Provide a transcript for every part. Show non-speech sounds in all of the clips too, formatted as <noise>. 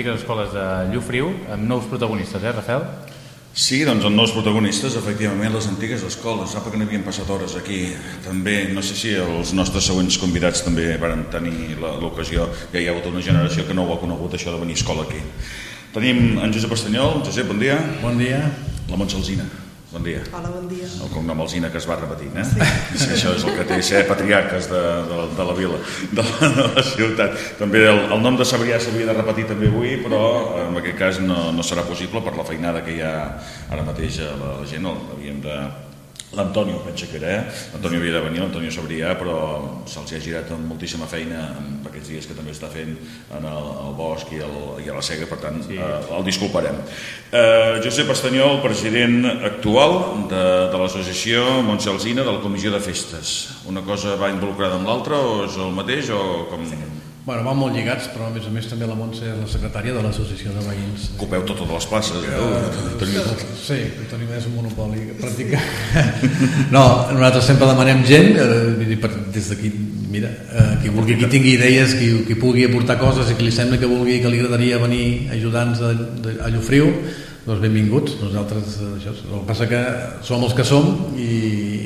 antigues escoles de Llufriu, amb nous protagonistes, eh, Rafael? Sí, doncs els nous protagonistes, efectivament, les antigues escoles. Sap que n'havien passat hores aquí. També, no sé si els nostres següents convidats també van tenir l'ocasió, ja hi ha hagut una generació que no ho ha conegut, això de venir a escola aquí. Tenim en Josep Estanyol. Josep, bon dia. Bon dia. La Montse Alzina. Bon dia. Hola, bon dia. El cognom Alzina que es va repetint, eh? Sí. <laughs> sí això és el que té ser patriarques de, de, de la vila, de la, de la ciutat. També el, el nom de Sabrià s'havia de repetir també avui, però en aquest cas no, no serà possible per la feinada que hi ha ara mateix a la, la gent. Havíem de L'Antonio, penso que era, eh? L'Antonio havia de venir, l'Antonio Sabrià, però se'ls ha girat amb moltíssima feina en aquests dies que també està fent en el, el bosc i, el, i a la Sega, per tant, sí. eh, el disculparem. Eh, Josep Estanyol, president actual de, de l'associació Montse Alzina de la Comissió de Festes. Una cosa va involucrada amb l'altra o és el mateix o com... Sí. Bueno, van molt lligats, però a més a més també la Montse és la secretària de l'Associació de Veïns. Ocupeu totes les places. Que, uh, teniu... Sí, tenim més un monopoli que practicar. <laughs> no, nosaltres sempre demanem gent, eh, des d'aquí, mira, eh, qui vulgui, qui tingui idees, qui, qui pugui aportar coses i qui li sembla que vulgui, que li agradaria venir a ajudar-nos a, a Llofriu, doncs benvinguts. Nosaltres, eh, això, el que passa que som els que som i,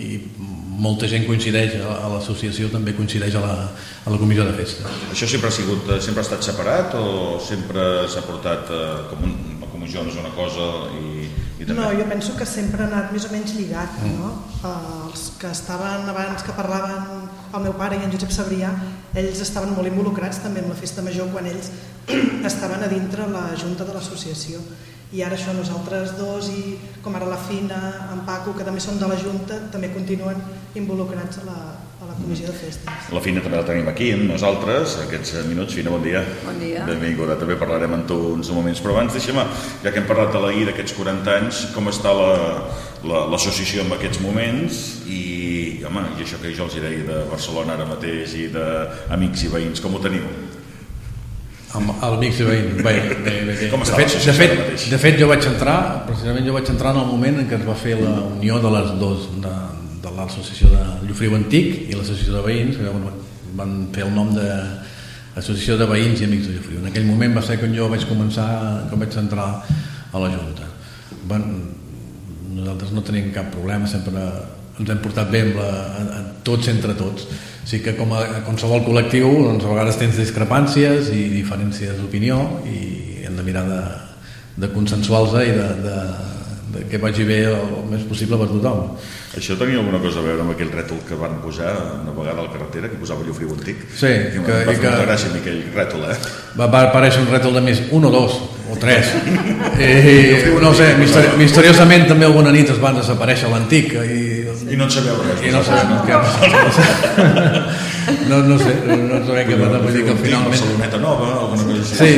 molta gent coincideix a l'associació també coincideix a la, a la comissió de festa Això sempre ha sigut eh, sempre ha estat separat o sempre s'ha portat eh, com un, la comissió no és una cosa i, i també... No, jo penso que sempre ha anat més o menys lligat mm. no? Eh, els que estaven abans que parlaven el meu pare i en Josep Sabrià ells estaven molt involucrats també amb la festa major quan ells <clears throat> estaven a dintre la junta de l'associació i ara això nosaltres dos i com ara la Fina, en Paco, que també són de la Junta, també continuen involucrats a la, a la comissió de festes. La Fina també la tenim aquí amb nosaltres, aquests minuts. Fina, bon dia. Bon dia. Benvinguda, també parlarem amb tu uns moments. Però abans deixa'm, ja que hem parlat de la I d'aquests 40 anys, com està l'associació la, la, en aquests moments i, home, i això que jo els deia de Barcelona ara mateix i d'amics i veïns, com ho teniu? Amb el mix de veïns bé, bé, bé, bé. Com de, fet, de, fet, de fet jo vaig entrar precisament jo vaig entrar en el moment en què es va fer la unió de les dos de, de l'associació de Llofriu Antic i l'associació de veïns que van, van fer el nom de Associació de Veïns i Amics de Llofriu en aquell moment va ser quan jo vaig començar quan vaig entrar a la Junta. Van, nosaltres no tenim cap problema sempre ens hem portat bé amb la, a tots entre tots. Sí que com a, a qualsevol col·lectiu doncs a vegades tens discrepàncies i diferències d'opinió i hem de mirar de, de consensuar-los i de, de que vagi bé el més possible per tothom. Això tenia alguna cosa a veure amb aquell rètol que van posar una vegada a la carretera, que posava Llofriu Antic? Sí. Que, que, va fer que, molta gràcia amb aquell rètol, eh? Va, va aparèixer un rètol de més, un o dos, o tres. <laughs> I, no sé, misteri misteriosament també alguna nit es van desaparèixer l'antic i i no en sabeu res. I no sabem què <laughs> no, no sé, no sabem què. Vull dir que finalment... Barceloneta Nova, alguna cosa així. Sí,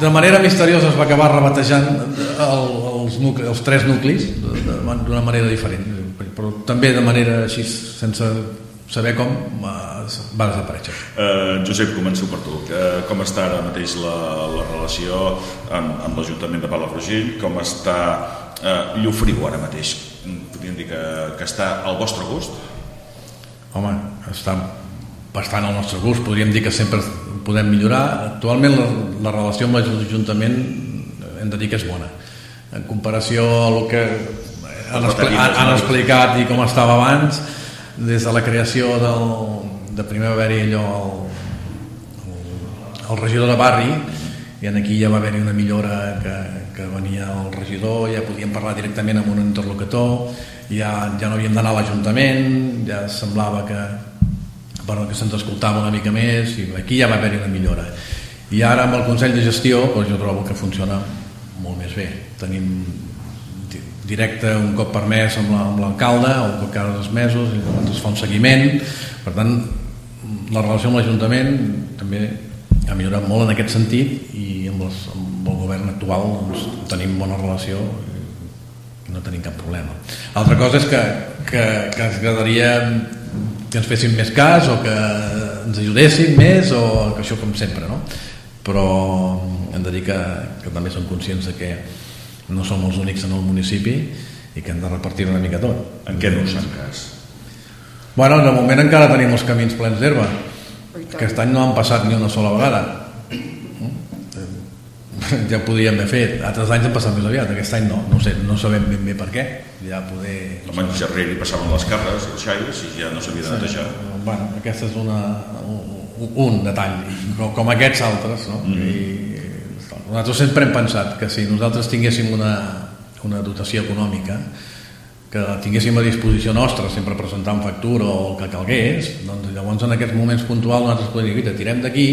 de manera misteriosa es va acabar rebatejant el, els, nucli, els tres nuclis d'una manera diferent, però també de manera així, sense saber com va desaparèixer. Uh, Josep, començo per tu. Uh, com està ara mateix la, la relació amb, amb l'Ajuntament de Palafrugell? Com està uh, Llofriu ara mateix? podríem dir que, que està al vostre gust? Home, està bastant al nostre gust, podríem dir que sempre podem millorar. Actualment la, la relació amb l'Ajuntament hem de dir que és bona. En comparació a el que han, expli han, han explicat i com estava abans, des de la creació del, de primer haver-hi allò el, el, el regidor de barri i en aquí ja va haver-hi una millora que, que venia el regidor, ja podíem parlar directament amb un interlocutor, ja, ja no havíem d'anar a l'Ajuntament, ja semblava que, bueno, que se'ns escoltava una mica més, i aquí ja va haver-hi una millora. I ara amb el Consell de Gestió doncs jo trobo que funciona molt més bé. Tenim directe un cop per mes amb l'alcalde, la, o cada dos mesos, i llavors es fa un seguiment. Per tant, la relació amb l'Ajuntament també ha millorat molt en aquest sentit i amb, les, amb el govern actual doncs, tenim bona relació i no tenim cap problema. Altra cosa és que, que, que ens agradaria que ens fessin més cas o que ens ajudessin més o que això com sempre, no? Però hem de dir que, que també som conscients de que no som els únics en el municipi i que hem de repartir una mica tot. En què no us fan cas? Bueno, de moment encara tenim els camins plens d'herba aquest any no han passat ni una sola vegada. <laughs> ja ho podríem haver fet. Altres anys han passat més aviat, aquest any no, no, sé, no sabem ben bé per què. Ja poder... Home, en Gerrer hi passaven les carres, els xaires, i ja no s'havia de netejar. Bueno, aquest és una, un, un detall, com, com aquests altres, no? Mm -hmm. I nosaltres sempre hem pensat que si nosaltres tinguéssim una, una dotació econòmica que la tinguéssim a disposició nostra sempre presentant factura o el que calgués doncs llavors en aquests moments puntuals nosaltres podríem dir, tirem d'aquí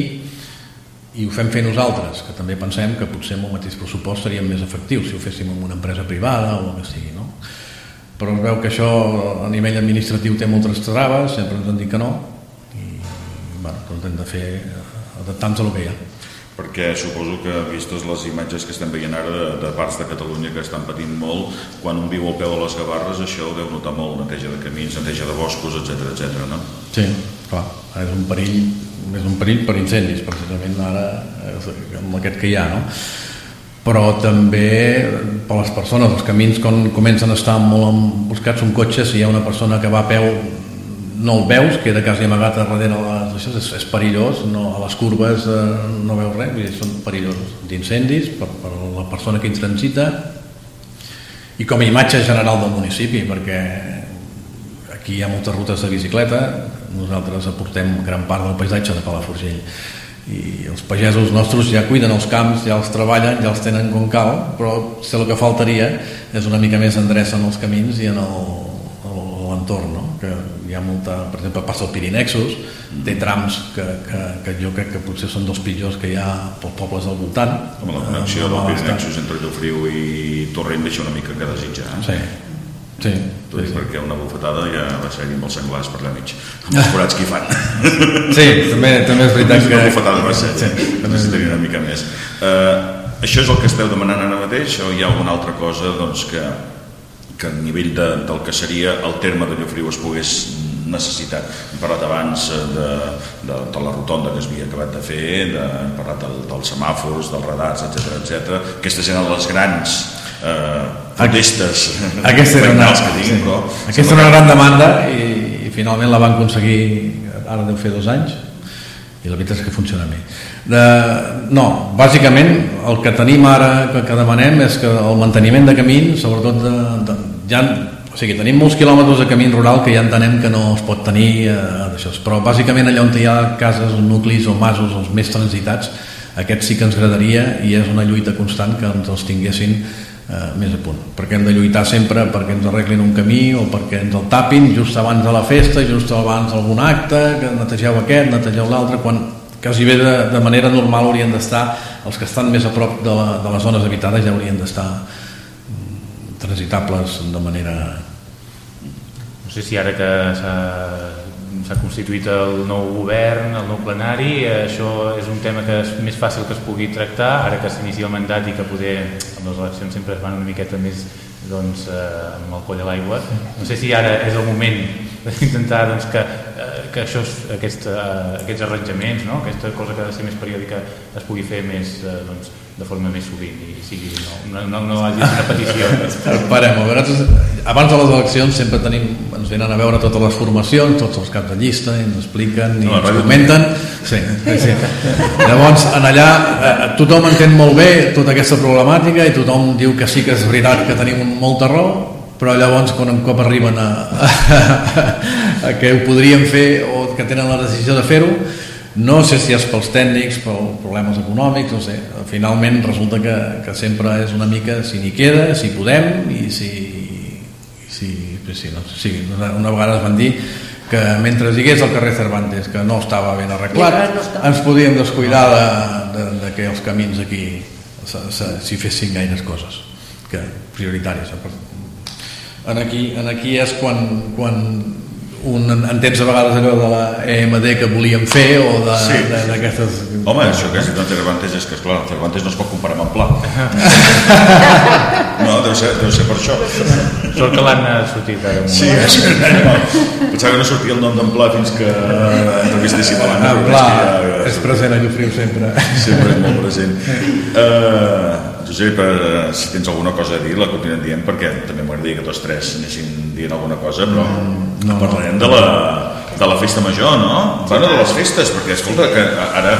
i ho fem fer nosaltres, que també pensem que potser amb el mateix pressupost seríem més efectius si ho féssim amb una empresa privada o el que sigui, no? Però es veu que això a nivell administratiu té moltes traves, sempre ens han dit que no, i bueno, doncs hem de fer adaptant-nos a el que hi ha perquè suposo que vistes les imatges que estem veient ara de, de parts de Catalunya que estan patint molt, quan un viu al peu de les Gavarres això ho deu notar molt, neteja de camins, neteja de boscos, etc etc. no? Sí, clar, és un perill és un perill per incendis precisament ara amb aquest que hi ha no? però també per les persones, els camins quan comencen a estar molt emboscats un cotxe si hi ha una persona que va a peu no el veus, queda quasi amagat darrere les, això és, és perillós no, a les curves eh, no veus res dir, són perillosos d'incendis per, per la persona que hi transita i com a imatge general del municipi perquè aquí hi ha moltes rutes de bicicleta nosaltres aportem gran part del paisatge de Palafrugell i els pagesos nostres ja cuiden els camps, ja els treballen, ja els tenen com cal, però si el que faltaria és una mica més endreça en els camins i en l'entorn, no? que hi ha molta, per exemple, passa el Pirinexus, té trams que, que, que jo crec que potser són dels pitjors que hi ha pels pobles al voltant. Home, la connexió del Pirinexus entre Llofriu i Torrent deixa una mica que desitjar. Eh? Sí, Sí, dic sí, perquè una bufetada ja amb els senglars per la mig, <laughs> amb els forats que hi fan. Sí, també, també és veritat que... Una bufetada va ser, sí, necessitaria una mica més. Uh, això és el que esteu demanant ara mateix o hi ha alguna altra cosa doncs, que, que a nivell de, del que seria el terme de Llofriu es pogués necessitar. Hem parlat abans eh, de, de, de la rotonda que es havia acabat de fer, de, hem parlat del, dels semàfors, dels radars, etc etc. Aquestes eren les grans eh, protestes aquesta era <laughs> una, que diguin, sí. però aquesta era una gran demanda i, i finalment la van aconseguir ara deu fer dos anys i la veritat és que funciona bé de, no, bàsicament el que tenim ara que, que demanem és que el manteniment de camins sobretot de, de, ja, o sigui, tenim molts quilòmetres de camí rural que ja entenem que no es pot tenir eh, d'això, però bàsicament allà on hi ha cases, nuclis o masos els més transitats, aquests sí que ens agradaria i és una lluita constant que ens els tinguessin eh, més a punt. Perquè hem de lluitar sempre perquè ens arreglin un camí o perquè ens el tapin just abans de la festa, just abans d'algun acte que netegeu aquest, netegeu l'altre quan quasi bé de, de manera normal haurien d'estar els que estan més a prop de, la, de les zones habitades ja haurien d'estar transitables de manera no sé si ara que s'ha constituït el nou govern, el nou plenari, això és un tema que és més fàcil que es pugui tractar, ara que s'inicia el mandat i que poder, amb les eleccions sempre es van una miqueta més doncs, eh, amb el coll a l'aigua. No sé si ara és el moment d'intentar doncs, que, eh, que això, aquest, eh, aquests arranjaments, no? aquesta cosa que ha de ser més periòdica es pugui fer més, eh, doncs, de forma més sovint i sigui, no, no, no, no hagi una petició. <laughs> Esperem, a veure, abans de les eleccions sempre tenim, ens venen a veure totes les formacions, tots els caps de llista, i ens expliquen i no, ens comenten. Sí, sí. Llavors, en allà eh, tothom entén molt bé tota aquesta problemàtica i tothom diu que sí que és veritat que tenim molta raó, però llavors quan un cop arriben a, <laughs> a, a, a que ho podríem fer o que tenen la decisió de fer-ho no sé si és pels tècnics, pels problemes econòmics, no sé. Finalment resulta que, que sempre és una mica si n'hi queda, si podem i si... si, si, no, sí, una, una vegada es van dir que mentre hi hagués el carrer Cervantes que no estava ben arreglat no ens podíem descuidar de, de, de que els camins aquí s'hi fessin gaires coses que prioritàries en aquí, en aquí és quan, quan un, entens a vegades allò de la EMD que volíem fer o d'aquestes... Sí. Home, això que és de Cervantes és que, esclar, Cervantes no es pot comparar amb en Pla. <laughs> no, deu ser, deu ser per això. Sort que l'han sortit ara. Sí, és, no, pensava que no sortia el nom d'en Pla fins que entrevistéssim a l'Anna. En Pla ja, és present a Llofriu sempre. Sempre és molt present. Uh, Josep, eh, si tens alguna cosa a dir, la continuem dient, perquè també m'agradaria que tots tres anéssim dient alguna cosa, però mm, no, parlarem de la, de la festa major, no? Sí, bueno, de les festes, perquè escolta, que ara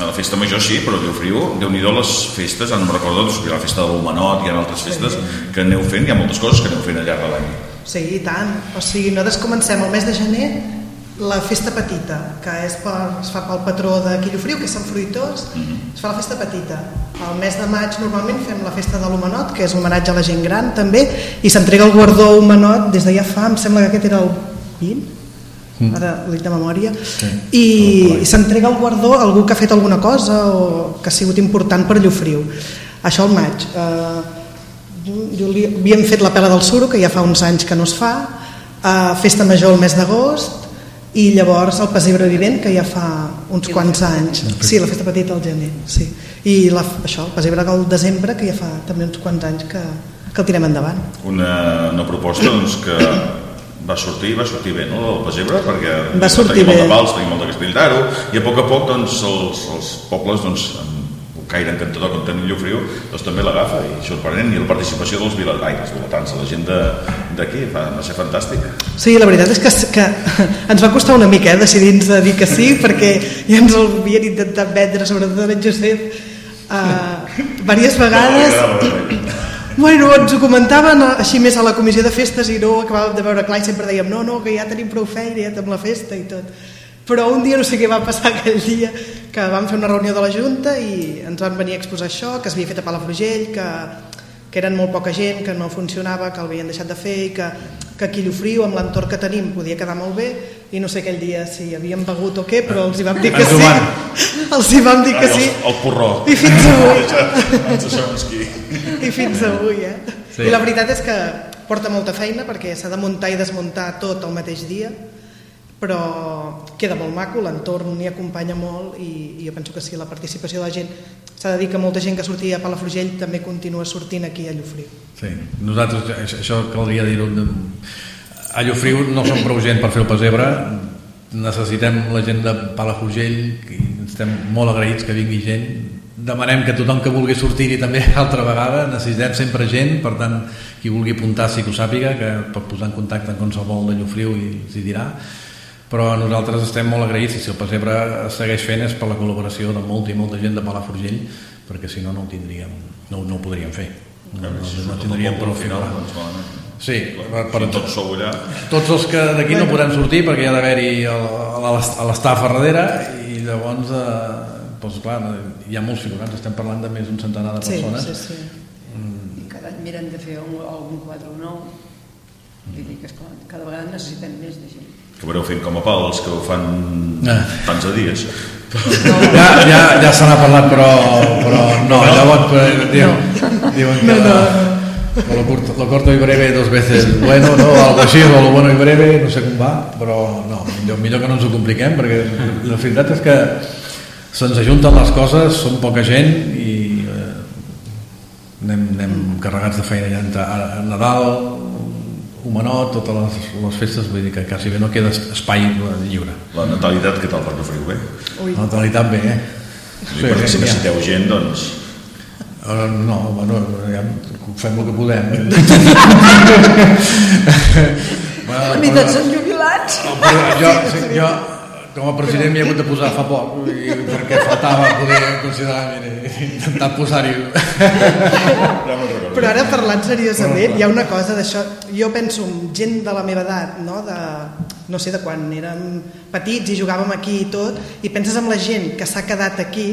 A la festa major sí, però Llofriu, déu nhi les festes, no me'n recordo, hi ha la festa del Menot, hi ha altres festes que aneu fent, hi ha moltes coses que aneu fent al llarg de l'any. Sí, i tant. O sigui, nosaltres comencem el mes de gener la festa petita, que és per, es fa pel patró de Quillofriu, que és Sant Fruitós, mm -hmm. es fa la festa petita. Al mes de maig normalment fem la festa de l'Homenot, que és homenatge a la gent gran també, i s'entrega el guardó Homenot des de ja fa, em sembla que aquest era el 20, mm. ara l'he de memòria, sí. i, i s'entrega el guardó a algú que ha fet alguna cosa o que ha sigut important per Llofriu. Això al maig. Eh, jo, li, havíem fet la pela del suro, que ja fa uns anys que no es fa, eh, festa major el mes d'agost, i llavors el pessebre vivent que ja fa uns I quants anys. sí, la festa petita al gener sí. i la, això, el pessebre del desembre que ja fa també uns quants anys que, que el tirem endavant. Una, una proposta doncs, que va sortir va sortir bé, no, el pessebre perquè va sortir tenim bé. molt de vals, tenim molt de castell d'aro i a poc a poc doncs, els, els pobles doncs, caire encantador com tenim Llofriu, doncs també l'agafa i sorprenent, i la participació dels vilatans, vilatans, la gent d'aquí, va, va ser fantàstic. Sí, la veritat és que, que <laughs> ens va costar una mica eh, decidir-nos a dir que sí, <laughs> perquè ja ens el havien intentat vendre, sobretot en Josep, uh, diverses vegades. No, Bueno, ens ho comentaven així més a la comissió de festes i no acabàvem de veure clar i sempre dèiem no, no, que ja tenim prou feina, ja amb la festa i tot però un dia no sé què va passar aquell dia que vam fer una reunió de la Junta i ens van venir a exposar això, que s'havia fet a Palafrugell, que, que eren molt poca gent, que no funcionava, que l'havien deixat de fer i que, que aquí Llofriu, amb l'entorn que tenim, podia quedar molt bé i no sé aquell dia si havíem begut o què, però els hi vam dir que sí. Els hi vam dir que sí. El, porró. I fins avui. I fins avui, eh? Sí. I la veritat és que porta molta feina perquè s'ha de muntar i desmuntar tot el mateix dia però queda molt maco, l'entorn hi acompanya molt i, i jo penso que sí, la participació de la gent s'ha de dir que molta gent que sortia a Palafrugell també continua sortint aquí a Llofriu Sí, nosaltres, això caldria dir-ho a Llofriu no som prou gent per fer el pesebre necessitem la gent de Palafrugell i estem molt agraïts que vingui gent demanem que tothom que vulgui sortir-hi també <laughs> altra vegada, necessitem sempre gent per tant, qui vulgui apuntar sí que ho sàpiga que pot posar en contacte amb qualsevol de Llofriu i els hi dirà però nosaltres estem molt agraïts i si el Pessebre segueix fent és per la col·laboració de molta i molta gent de Palafrugell perquè si no no ho tindríem no, no ho podríem fer. No, no, no, no tindríem prou final doncs, sí, per, per tots sou allà. tots els que d'aquí no podran sortir perquè hi ha d'haver-hi l'estaf a darrere i llavors eh, doncs clar, hi ha molts figurants. Estem parlant de més d'un centenar de persones. sí, sí, sí. Mm. i cada any miren de fer algun quadre o nou. Vull dir que esclar, cada vegada necessitem més de gent que veureu fent com a pals que ho fan ah. tants a dies ja, ja, ja se n'ha parlat però, però no, no. llavors eh, diuen, diuen que no, no, no. Lo, corto, lo corto y breve dos veces bueno, no? algo així, o lo bueno y breve no sé com va, però no millor, millor que no ens ho compliquem perquè la veritat és que se'ns ajunten les coses som poca gent i eh, anem, anem carregats de feina ja a Nadal Humanot, totes les, les festes, vull dir que quasi bé no queda espai lliure. La natalitat, què tal per no fer-ho bé? Ui. La natalitat bé, eh? Sí, perquè si necessiteu ja. gent, doncs... Uh, no, bueno, ja fem el que podem. Eh? <laughs> bueno, la meitat són jubilats. Jo, jo, com a president m'hi he hagut de posar fa poc i perquè faltava poder considerar mira, intentar posar-hi però ara parlant seriosament hi ha una cosa d'això jo penso en gent de la meva edat no, de, no sé, de quan érem petits i jugàvem aquí i tot i penses en la gent que s'ha quedat aquí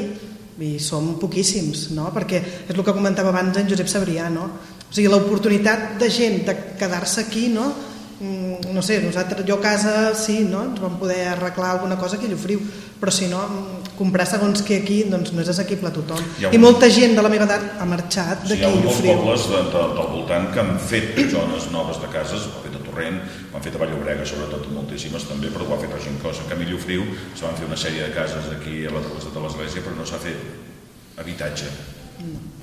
i som poquíssims no? perquè és el que comentava abans en Josep Sabrià no? o sigui, l'oportunitat de gent de quedar-se aquí no? Mm, no sé, nosaltres, jo a casa sí, no? ens vam poder arreglar alguna cosa a Llofriu, però si no, mm, comprar segons que aquí doncs no és assequible a tothom. I molta gent de la meva edat ha marxat d'aquí a Llofriu. Hi ha molts pobles de, de, del voltant que han fet zones noves de cases, ho ha fet a Torrent, ho han fet a Vallobrega, sobretot moltíssimes també, però ho ha fet a Gincós. En canvi, a Llofriu se van fer una sèrie de cases aquí a la travessa de l'Església, però no s'ha fet habitatge.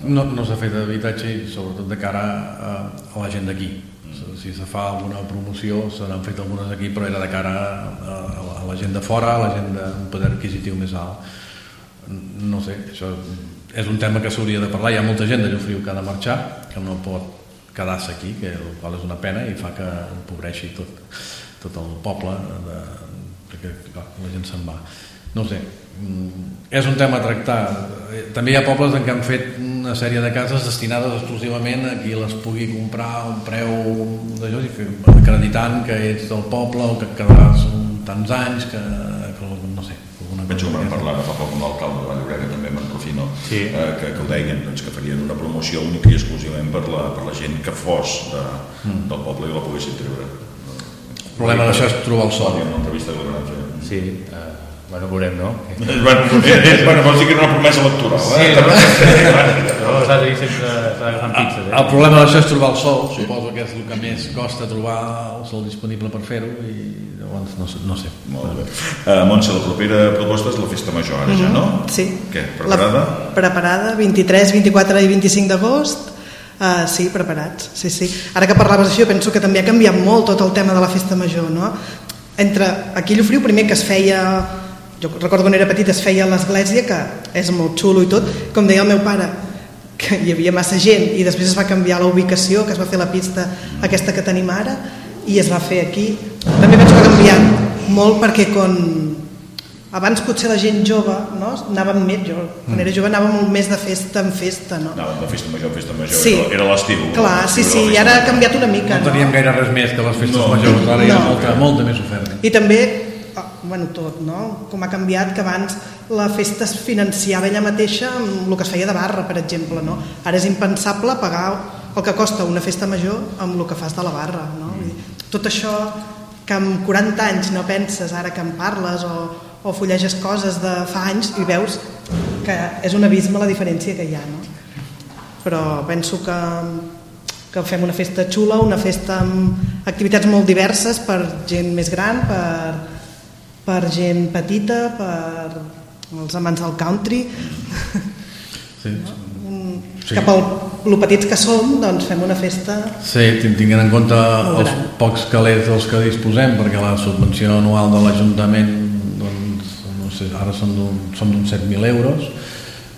No, no s'ha fet habitatge i sobretot de cara a, a la gent d'aquí si se fa alguna promoció se n'han fet algunes aquí però era de cara a, a la gent de fora a la gent d'un poder adquisitiu més alt. No sé això és un tema que s'hauria de parlar. Hi ha molta gent de Llofriu que ha de marxar que no pot quedar-se aquí que el qual és una pena i fa que empobreixi tot, tot el poble de, perquè clar, la gent se'n va. No sé, és un tema a tractar. Eh, També hi ha pobles en què han fet una sèrie de cases destinades exclusivament a qui les pugui comprar a un preu d'allò, acreditant que ets del poble o que et quedaràs tants anys, que, que no sé, alguna Vaig cosa que van d'aquestes. parlar fa poc amb l'alcalde de Valldorega, també amb en Rufino, Sí. eh, que, que ho deien, doncs, que farien una promoció única i exclusivament per la, per la gent que fos de, Mm. del poble i la poguessin treure. El problema d'això és trobar el sol. En una entrevista que van fer. Sí, eh, bueno, veurem, no? <laughs> Bueno, eh, eh, bueno, vols dir que era una promesa electoral, eh? Però s'ha de dir sempre amb pinces, El eh? problema d'això és trobar el sol, suposo que és el que més costa trobar el sol disponible per fer-ho i llavors no. No sé. Molt bé. Uh, Montse, la propera proposta és la festa major, ara ja, no? Sí. Què, preparada? La, preparada, 23, 24 i 25 d'agost. Uh, sí, preparats, sí, sí. Ara que parlaves d'això, penso que també ha canviat molt tot el tema de la festa major, no? Entre aquí a Llofriu, primer que es feia, jo recordo quan era petit, es feia a l'església, que és molt xulo i tot, com deia el meu pare, que hi havia massa gent i després es va canviar la ubicació, que es va fer la pista aquesta que tenim ara i es va fer aquí. També penso que ha canviat molt perquè quan abans potser la gent jove no? anàvem més, jo quan era jove anava molt més de festa en festa no? Anàvem de festa major en festa major, Sí. era, l'estiu. clar, sí, sí, era la i ara ha canviat una mica No teníem gaire res més que les festes No. majors, ara hi ha No. molta, molta més oferta. i també bueno, tot, no? com ha canviat que abans la festa es financiava ella mateixa amb el que es feia de barra, per exemple no? ara és impensable pagar el que costa una festa major amb el que fas de la barra no? Tot això que amb 40 anys no penses ara que en parles o, o fulleges coses de fa anys i veus que és un abisme la diferència que hi ha no? però penso que, que fem una festa xula, una festa amb activitats molt diverses per gent més gran, per, per gent petita, per els amants del country. Sí. Sí. Cap al lo petits que som, doncs fem una festa... Sí, tin- tinguent en compte els pocs calés dels que disposem, perquè la subvenció anual de l'Ajuntament, doncs, no sé, ara són d'un- són d'uns 7.000 euros,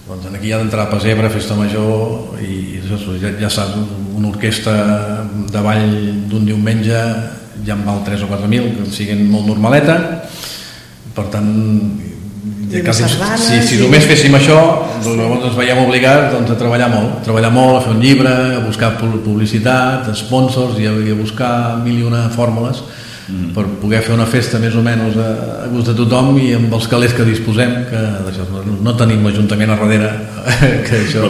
doncs aquí ha d'entrar a Pesebre, Festa Major, i, i ja, ja saps, una orquestra de ball d'un diumenge ja en val 3 o 4.000, que siguin molt normaleta, per tant, I quasi, si, si i- només féssim això, doncs llavors ens veiem obligats doncs, a treballar molt, a treballar molt, a fer un llibre, a buscar pu- publicitat, sponsors i a, i a buscar mil i una fórmules mm. per poder fer una festa més o menys a, a gust de tothom i amb els calés que disposem, que d'això no, no tenim l'Ajuntament a darrere, <laughs> que això,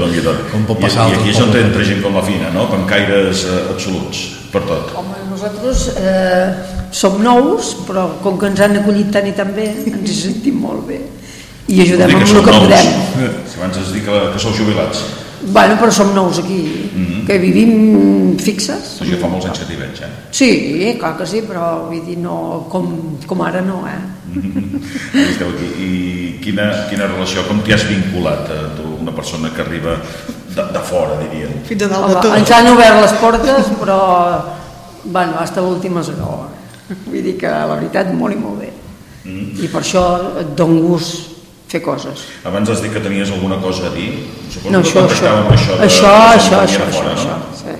com pot I, passar I als aquí és on entra gent com la Fina, no? Amb caires eh, absoluts, per tot. Home, nosaltres eh, som nous, però com que ens han acollit tant i tan bé, ens hi sentim molt bé. I ajudem amb que el que nous. podem. Si abans es diu que, que sou jubilats. Bueno, però som nous aquí, que vivim fixes. Jo fa molts anys que t'hi veig, eh? Sí, clar que sí, però vull dir, no, com, com ara no, eh? I esteu aquí. I quina, quina relació, com t'hi has vinculat, eh, tu, una persona que arriba de, de fora, diríem? Fins a dalt Home, de tot. ens han obert les portes, però, bueno, hasta l'última segó. Vull dir que, la veritat, molt i molt bé. Mm. I per això et don gust fer coses. Abans has dit que tenies alguna cosa a dir. Suposo No, que això, això, això, de, això, de això, això, de això, fora, això, no? sí.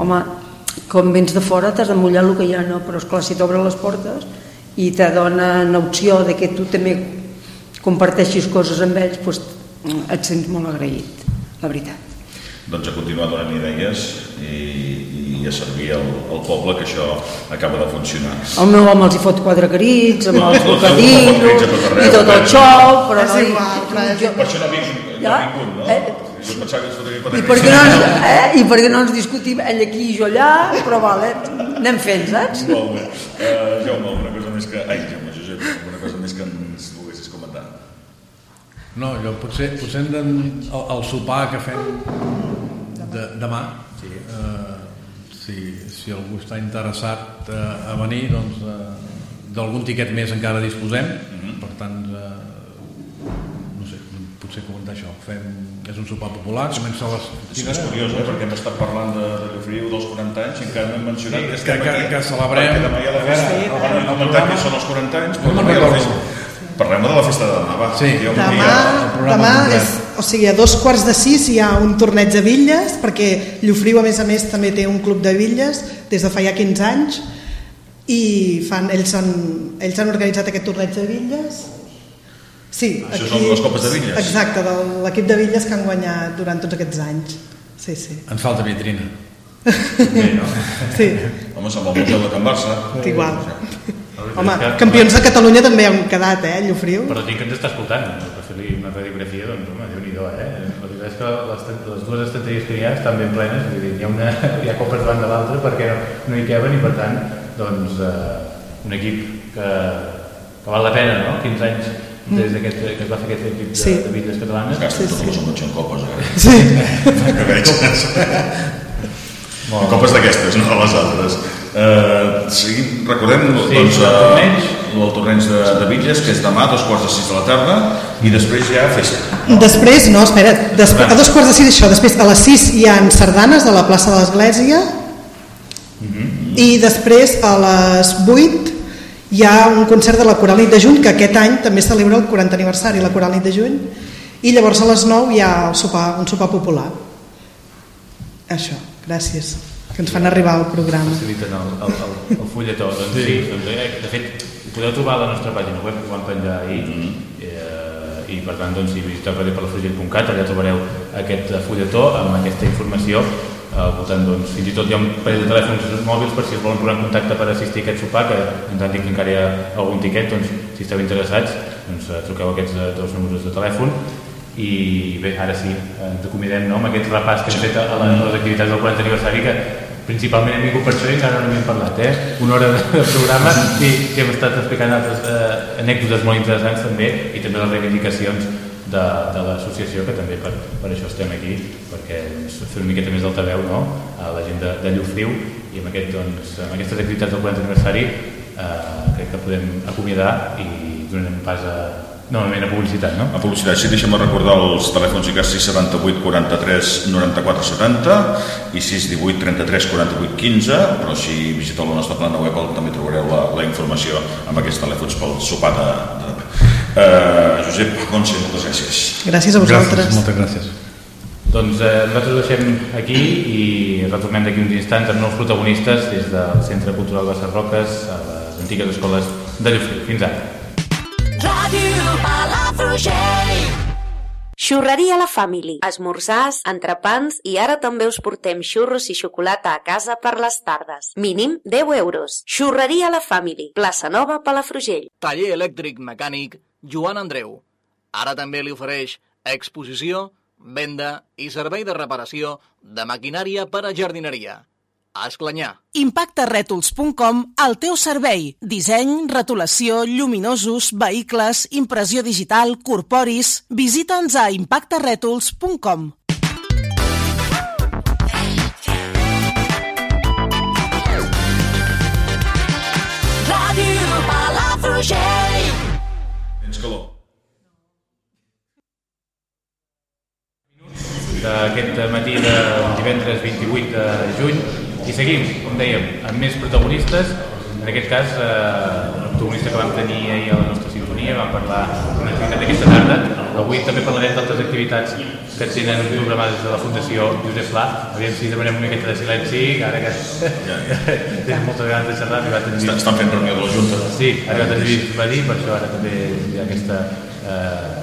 Home, com vens de fora t'has de mullar el que hi ha, no? però esclar, si t'obren les portes i te donen opció de que tu també comparteixis coses amb ells, doncs et sents molt agraït, la veritat. Doncs a continuar donant idees i, i a servir el, el poble, que això acaba de funcionar. El meu home els hi fot quatre crits, amb els <laughs> bocadillos i tot el penso. xou, però És no... igual, però és jo- Per això no vingut, no Ja? ha vingut, no? Eh, Jo pensava que I per, què no, ens- eh? I per què no ens discutim ell aquí i jo allà, però vale, anem fent, saps? Molt bé. Uh, Jaume, una cosa més que... Ai, Jaume, Josep, una cosa més que ens volguessis comentar. No, jo potser, potser hem de, el, el sopar que fem de, demà, sí. eh, si, si algú està interessat eh, a venir, doncs eh, d'algun tiquet més encara disposem, per tant, eh, no sé, potser comentar això. Fem, és un sopar popular, comença les... Sí, és curiós, eh? perquè hem estat parlant de, de Llofriu dels 40 anys i encara no hem mencionat Sí, que que- que- que celebrem. Perquè demà hi ha la A veure, festa. sí, Abans hem el comentat programa- que són els 40 anys, No però me'n demà hi ha la recordo. festa. Parlem de la festa de demà, va. Sí. Digueu-me Demà, demà és, o sigui, a dos quarts de sis hi ha un torneig de bitlles, perquè Llofriu, a més a més, també té un club de bitlles des de fa ja 15 anys, i fan, ells, han, ells han organitzat aquest torneig de bitlles Sí, Això són les Copes de Villes? Exacte, de l'equip de Villes que han guanyat durant tots aquests anys. Sí, sí. Ens falta vitrina. <laughs> Bé, no? sí. Home, som al Museu de Can Barça. Igual. Veritat Home, que- campions de Catalunya també han quedat, eh, Llofriu? Per la gent que ens està escoltant, per fer-li una radiografia, doncs, home, déu-n'hi-do, eh? La veritat és que les, les dues estanteries que hi ha estan ben plenes, vull dir, hi ha, una, hi ha copes davant de l'altra perquè no, no hi queben i, per tant, doncs, eh, un equip que, que val la pena, no? 15 anys des d'aquest, que es va fer aquest equip de, Sí. de bitlles catalanes. Gasten Sí, totes sí. les emocions en copes, eh? <laughs> Sí. <laughs> Que veig. Copes d'aquestes, no les altres. Uh, seguim, recordem Sí, doncs, el uh, torneig. el torneig de, de Bitlles, que és demà a dos quarts de sis de la tarda, i després ja festa. Després, no, espera't, després, a dos quarts de sis això, després a les sis hi ha sardanes a la plaça de l'Església i després a les 8 hi ha un concert de la Coral Nit de Juny que aquest any també celebra el 40 aniversari la Coral Nit de Juny i llavors a les 9 hi ha el sopar, un sopar popular això, gràcies que ens fan arribar al programa. Faciliten el, el, el, el fulletó. Doncs sí, doncs, eh, de fet, ho podeu trobar a la nostra pàgina web, ho vam penjar ahir, eh, i per tant, doncs, si visiteu radiopalafrugell.cat, allà trobareu aquest eh, fulletó amb aquesta informació. Al voltant, doncs, fins i tot hi ha un parell de telèfons mòbils per si es volen posar en contacte per assistir a aquest sopar, que ens han dit que encara hi ha algun tiquet, doncs, si esteu interessats, doncs, eh, truqueu aquests eh, dos números de telèfon i bé, ara sí, ens acomidem no, amb aquest repàs que hem fet a les activitats del 40 aniversari que principalment hem vingut per això i encara no n'hem parlat, eh? Una hora de programa i que hem estat explicant altres eh, anècdotes molt interessants també i també les reivindicacions de, de l'associació que també per, per això estem aquí perquè doncs, fer una miqueta més d'altaveu no? a la gent de, de Llufriu i amb, aquest, doncs, amb aquestes activitats del 40 aniversari eh, crec que podem acomiadar i donarem pas a, novament a publicitat, no? A publicitat, sí, deixem recordar els telèfons i cas 678 43 94 70 i 618 33 48 15, però si visiteu la nostra plana web també trobareu la, la informació amb aquests telèfons pel sopar de, de. Uh, Josep Montse, moltes gràcies. gràcies a vosaltres Gràcies, moltes gràcies. Doncs eh, nosaltres ho deixem aquí i retornem d'aquí uns instants amb nous protagonistes des del Centre Cultural de les Roques a les antigues escoles de Llufriu. Fins ara. Ràdio Palafrugell. Xurreria La Family. Esmorzars, entrepans i ara també us portem xurros i xocolata a casa per les tardes. Mínim 10 euros. Xurreria La Family. Plaça Nova, Palafrugell. Taller elèctric mecànic Joan Andreu. Ara també li ofereix exposició, venda i servei de reparació de maquinària per a jardineria. A Esclanyà. Impactarètols.com al teu servei. Disseny, retolació, lluminosos, vehicles, impressió digital, corporis... Visita'ns a impactarètols.com. Ràdio Palafrugell. Tens calor. d'aquest matí de divendres 28 de juny i seguim, com dèiem, amb més protagonistes. En aquest cas eh, el protagonista que vam tenir ahir a la nostra sintonia vam parlar d'una activitat d'aquesta tarda. Avui també parlarem d'altres activitats que tenen programades de la Fundació Josep Pla. Aviam si demanem una miqueta de silenci que ara que <laughs> tenen moltes ganes de xerrar arribat en Estan, estan fent reunió de la Junta. Sí, ha arribat en Lluís Badí, per això ara també hi ha aquesta, eh,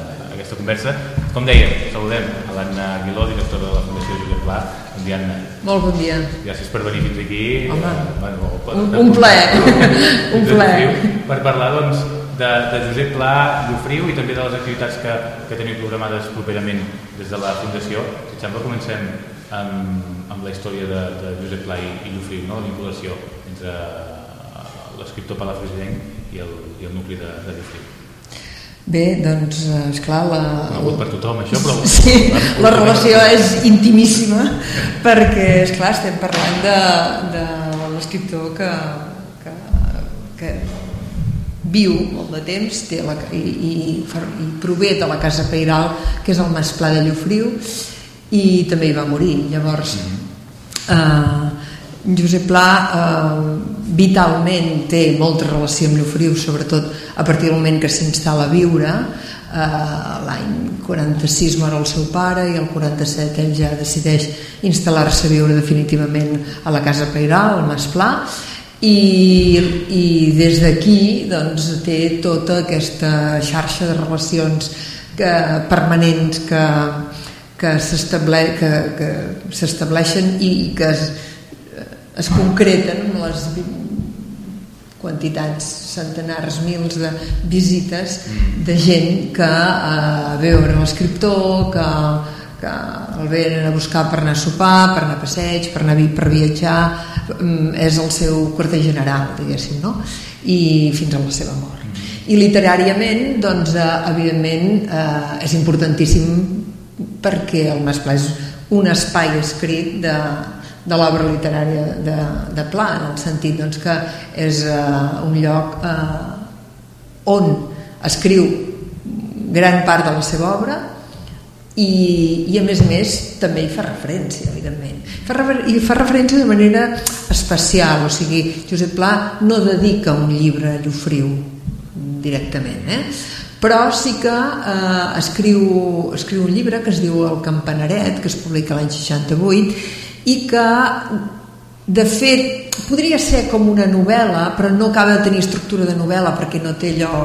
aquesta conversa. Com dèiem, saludem a l'Anna Aguiló, directora de la Fundació Josep Pla. Bon dia, Anna. Molt bon dia. Gràcies per venir fins aquí. Home, Eh, bueno, per- un- un plaer. <laughs> Un plaer. Per parlar, doncs, de, de Josep Pla, Llufriu i també de les activitats que, que teniu programades properament des de la Fundació. Si et sembla, comencem amb, amb la història de, de Josep Pla i, i Llufriu, no? la vinculació entre eh, l'escriptor palafrugellenc i el, i el nucli de, de Llufriu. Bé, doncs, esclar, la... Conegut per tothom, això, però... <laughs> Sí, la relació és intimíssima perquè, esclar, estem parlant de, de l'escriptor que, que, que viu molt de temps té la, i, i, i prové de la Casa Pairal, que és el Mas Pla de Llofriu, i també hi va morir. Llavors, eh, Josep Pla eh, vitalment té molta relació amb Llofriu, sobretot a partir del moment que s'instal·la a viure. Eh, L'any 46 mor el seu pare i el 47 ell ja decideix instal·lar-se a viure definitivament a la Casa Pairal, al Mas Pla, i, i des d'aquí doncs, té tota aquesta xarxa de relacions que, permanents que, que s'estableixen i que es, es concreten en les quantitats, centenars, mils de visites de gent que eh, a veure l'escriptor, que, que el venen a buscar per anar a sopar, per anar a passeig, per anar a vi- per viatjar, mm, és el seu quarter general, diguéssim, no? I fins a la seva mort. I literàriament, doncs, eh, evidentment, eh, és importantíssim perquè el Mas Pla és un espai escrit de, de l'obra literària de, de Pla, en el sentit doncs, que és eh, un lloc eh, on escriu gran part de la seva obra i, i a més a més també hi fa referència evidentment fa refer i fa referència de manera especial o sigui, Josep Pla no dedica un llibre a Llofriu directament eh? però sí que eh, escriu, escriu un llibre que es diu El Campaneret que es publica l'any 68 i que de fet podria ser com una novel·la però no acaba de tenir estructura de novel·la perquè no té allò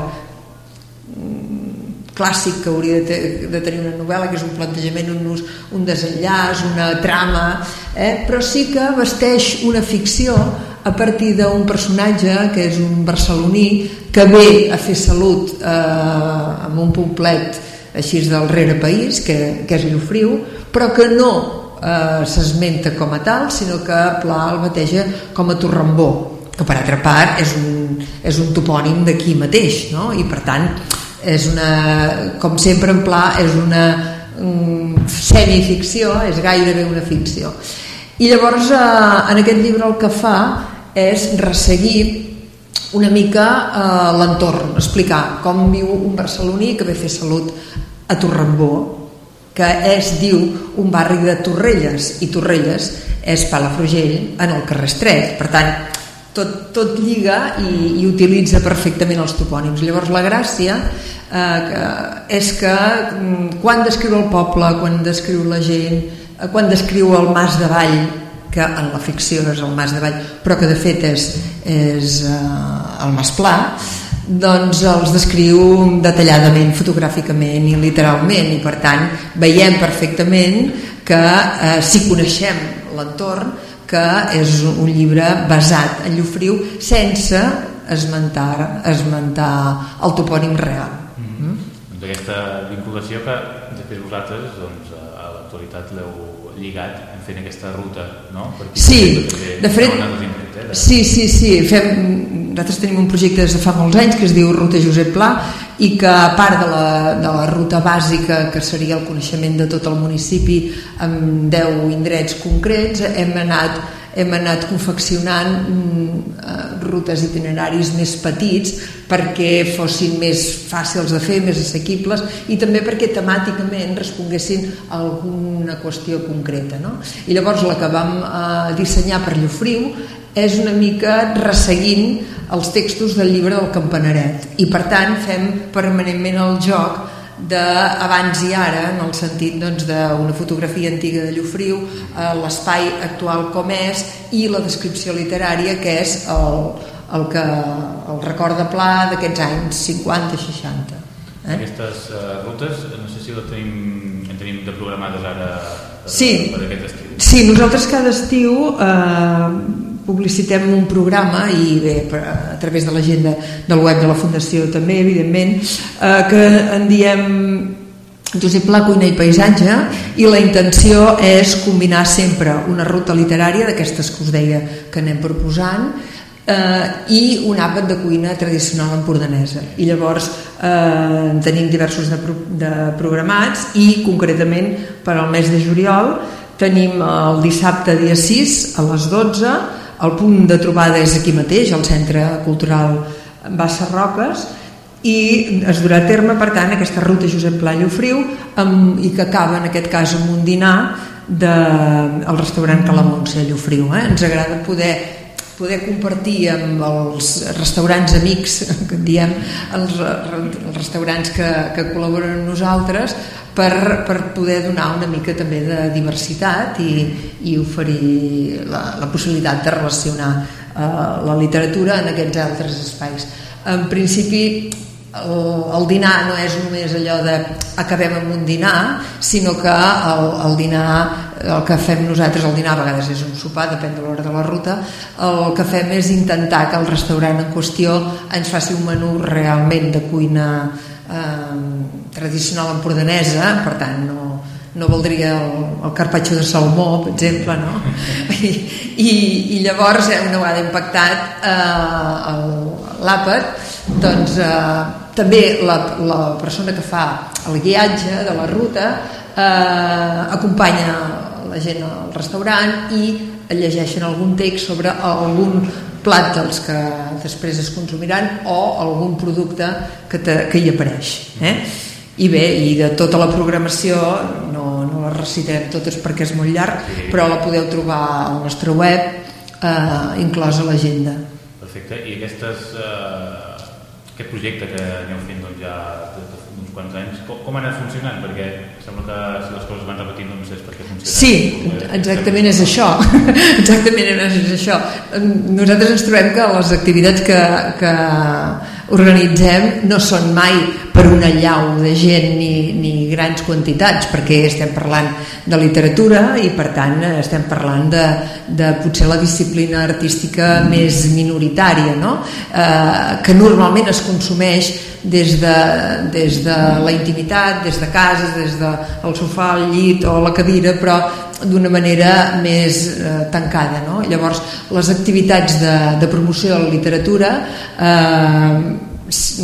clàssic que hauria de, te, de tenir una novel·la que és un plantejament, un, ús, un desenllaç una trama eh? però sí que vesteix una ficció a partir d'un personatge que és un barceloní que ve a fer salut eh, amb un poblet així del rere país que, que és Llofriu però que no eh, s'esmenta com a tal sinó que Pla el bateja com a Torrembó que per altra part és un, és un topònim d'aquí mateix no? i per tant és una, com sempre en pla és una um, semificció és gairebé una ficció i llavors eh, en aquest llibre el que fa és resseguir una mica eh, l'entorn explicar com viu un barceloní que ve a fer salut a Torrembó que es diu un barri de Torrelles i Torrelles és Palafrugell en el carrer Estret. Per tant tot, tot lliga i, i utilitza perfectament els topònims. Llavors la gràcia eh, és que mm, quan descriu el poble quan descriu la gent eh, quan descriu el Mas de Vall que en la ficció és el Mas de Vall però que de fet és, és eh, el Mas Pla doncs els descriu detalladament fotogràficament i literalment i per tant veiem perfectament que eh, si coneixem l'entorn que és un llibre basat en Llofriu sense esmentar, esmentar el topònim real. Mm. Doncs aquesta vinculació que després vosaltres doncs, a l'actualitat l'heu lligat en fent aquesta ruta, no? Per aquí Sí, de fet, sí, sí, sí, fem, nosaltres tenim un projecte des de fa molts anys que es diu Ruta Josep Pla i que a part de la, de la ruta bàsica que seria el coneixement de tot el municipi amb 10 indrets concrets hem anat hem anat confeccionant mm, eh, rutes itineraris més petits perquè fossin més fàcils de fer, més assequibles i també perquè temàticament responguessin a alguna qüestió concreta. No? I llavors la que vam eh, dissenyar per Llofriu és una mica resseguint els textos del llibre del Campanaret i per tant fem permanentment el joc d'abans i ara en el sentit doncs, d'una fotografia antiga de Llofriu eh, l'espai actual com és i la descripció literària que és el, el, que, el record de pla d'aquests anys 50-60 Eh? Aquestes uh, rutes, no sé si les tenim, en tenim de programades ara per, Sí. per aquest estiu. Sí, nosaltres cada estiu eh, publicitem un programa i bé, a través de l'agenda del web de la Fundació també, evidentment, eh, que en diem Josep Pla, cuina i paisatge i la intenció és combinar sempre una ruta literària d'aquestes que us deia que anem proposant eh, i un àpat de cuina tradicional empordanesa. I llavors eh, en tenim diversos de, de programats i concretament per al mes de juliol tenim el dissabte dia 6 a les 12 el punt de trobada és aquí mateix al Centre Cultural Bassa Roques i es durà a terme per tant aquesta ruta Josep Pla Llofriu amb, i que acaba en aquest cas amb un dinar del de, restaurant Calamontse a Llofriu eh? ens agrada poder poder compartir amb els restaurants amics <laughs> que en diem els, els restaurants que, que col·laboren amb nosaltres per, per poder donar una mica també de diversitat i, i oferir la, la possibilitat de relacionar la literatura en aquests altres espais. En principi, el, el dinar no és només allò de acabem amb un dinar, sinó que el, el dinar, el que fem nosaltres, el dinar a vegades és un sopar, depèn de l'hora de la ruta, el que fem és intentar que el restaurant en qüestió ens faci un menú realment de cuina eh, tradicional empordanesa, per tant no, no voldria el, el carpaccio de salmó, per exemple, no? I, i, i llavors, eh, una vegada impactat eh, l'àpat, doncs eh, també la, la persona que fa el guiatge de la ruta eh, acompanya la gent al restaurant i llegeixen algun text sobre algun plat dels que després es consumiran o algun producte que, te, que hi apareix. Eh? i bé, i de tota la programació no, no la recitarem totes perquè és molt llarg sí. però la podeu trobar al nostre web eh, inclosa l'agenda Perfecte, i aquestes eh, aquest projecte que aneu fent doncs, ja d'uns quants anys, com, com ha anat funcionant? Perquè sembla que si les coses van repetint doncs és perquè funciona. Sí, exactament és això. <laughs> exactament és això. Nosaltres ens trobem que les activitats que, que organitzem no són mai per una llau de gent ni, ni grans quantitats perquè estem parlant de literatura i per tant estem parlant de, de potser la disciplina artística més minoritària no? eh, que normalment es consumeix des de, des de la intimitat, des de casa, des del sofà, el llit o la cadira, però d'una manera més eh, tancada. No? Llavors, les activitats de, de promoció de la literatura eh,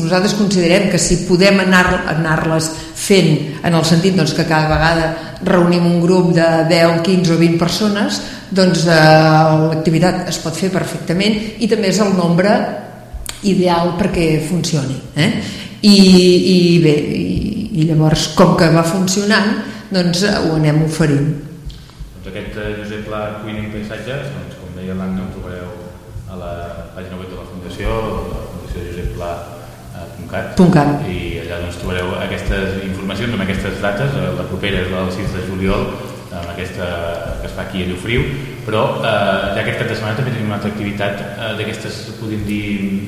nosaltres considerem que si podem anar-les anar fent en el sentit doncs, que cada vegada reunim un grup de 10, 15 o 20 persones doncs eh, l'activitat es pot fer perfectament i també és el nombre ideal perquè funcioni eh? I, i bé i, i llavors com que va funcionant doncs ho anem oferint doncs aquest eh, Josep Pla i Paisatges doncs, com deia l'Anna ho trobareu a la pàgina web de la Fundació la Fundació Josep Pla .cat i allà doncs trobareu aquestes informacions amb aquestes dates, eh, la propera és la del 6 de juliol amb aquesta que es fa aquí a Llofriu. Però eh, ja aquest cap de setmana també tenim una altra activitat eh, d'aquestes podríem dir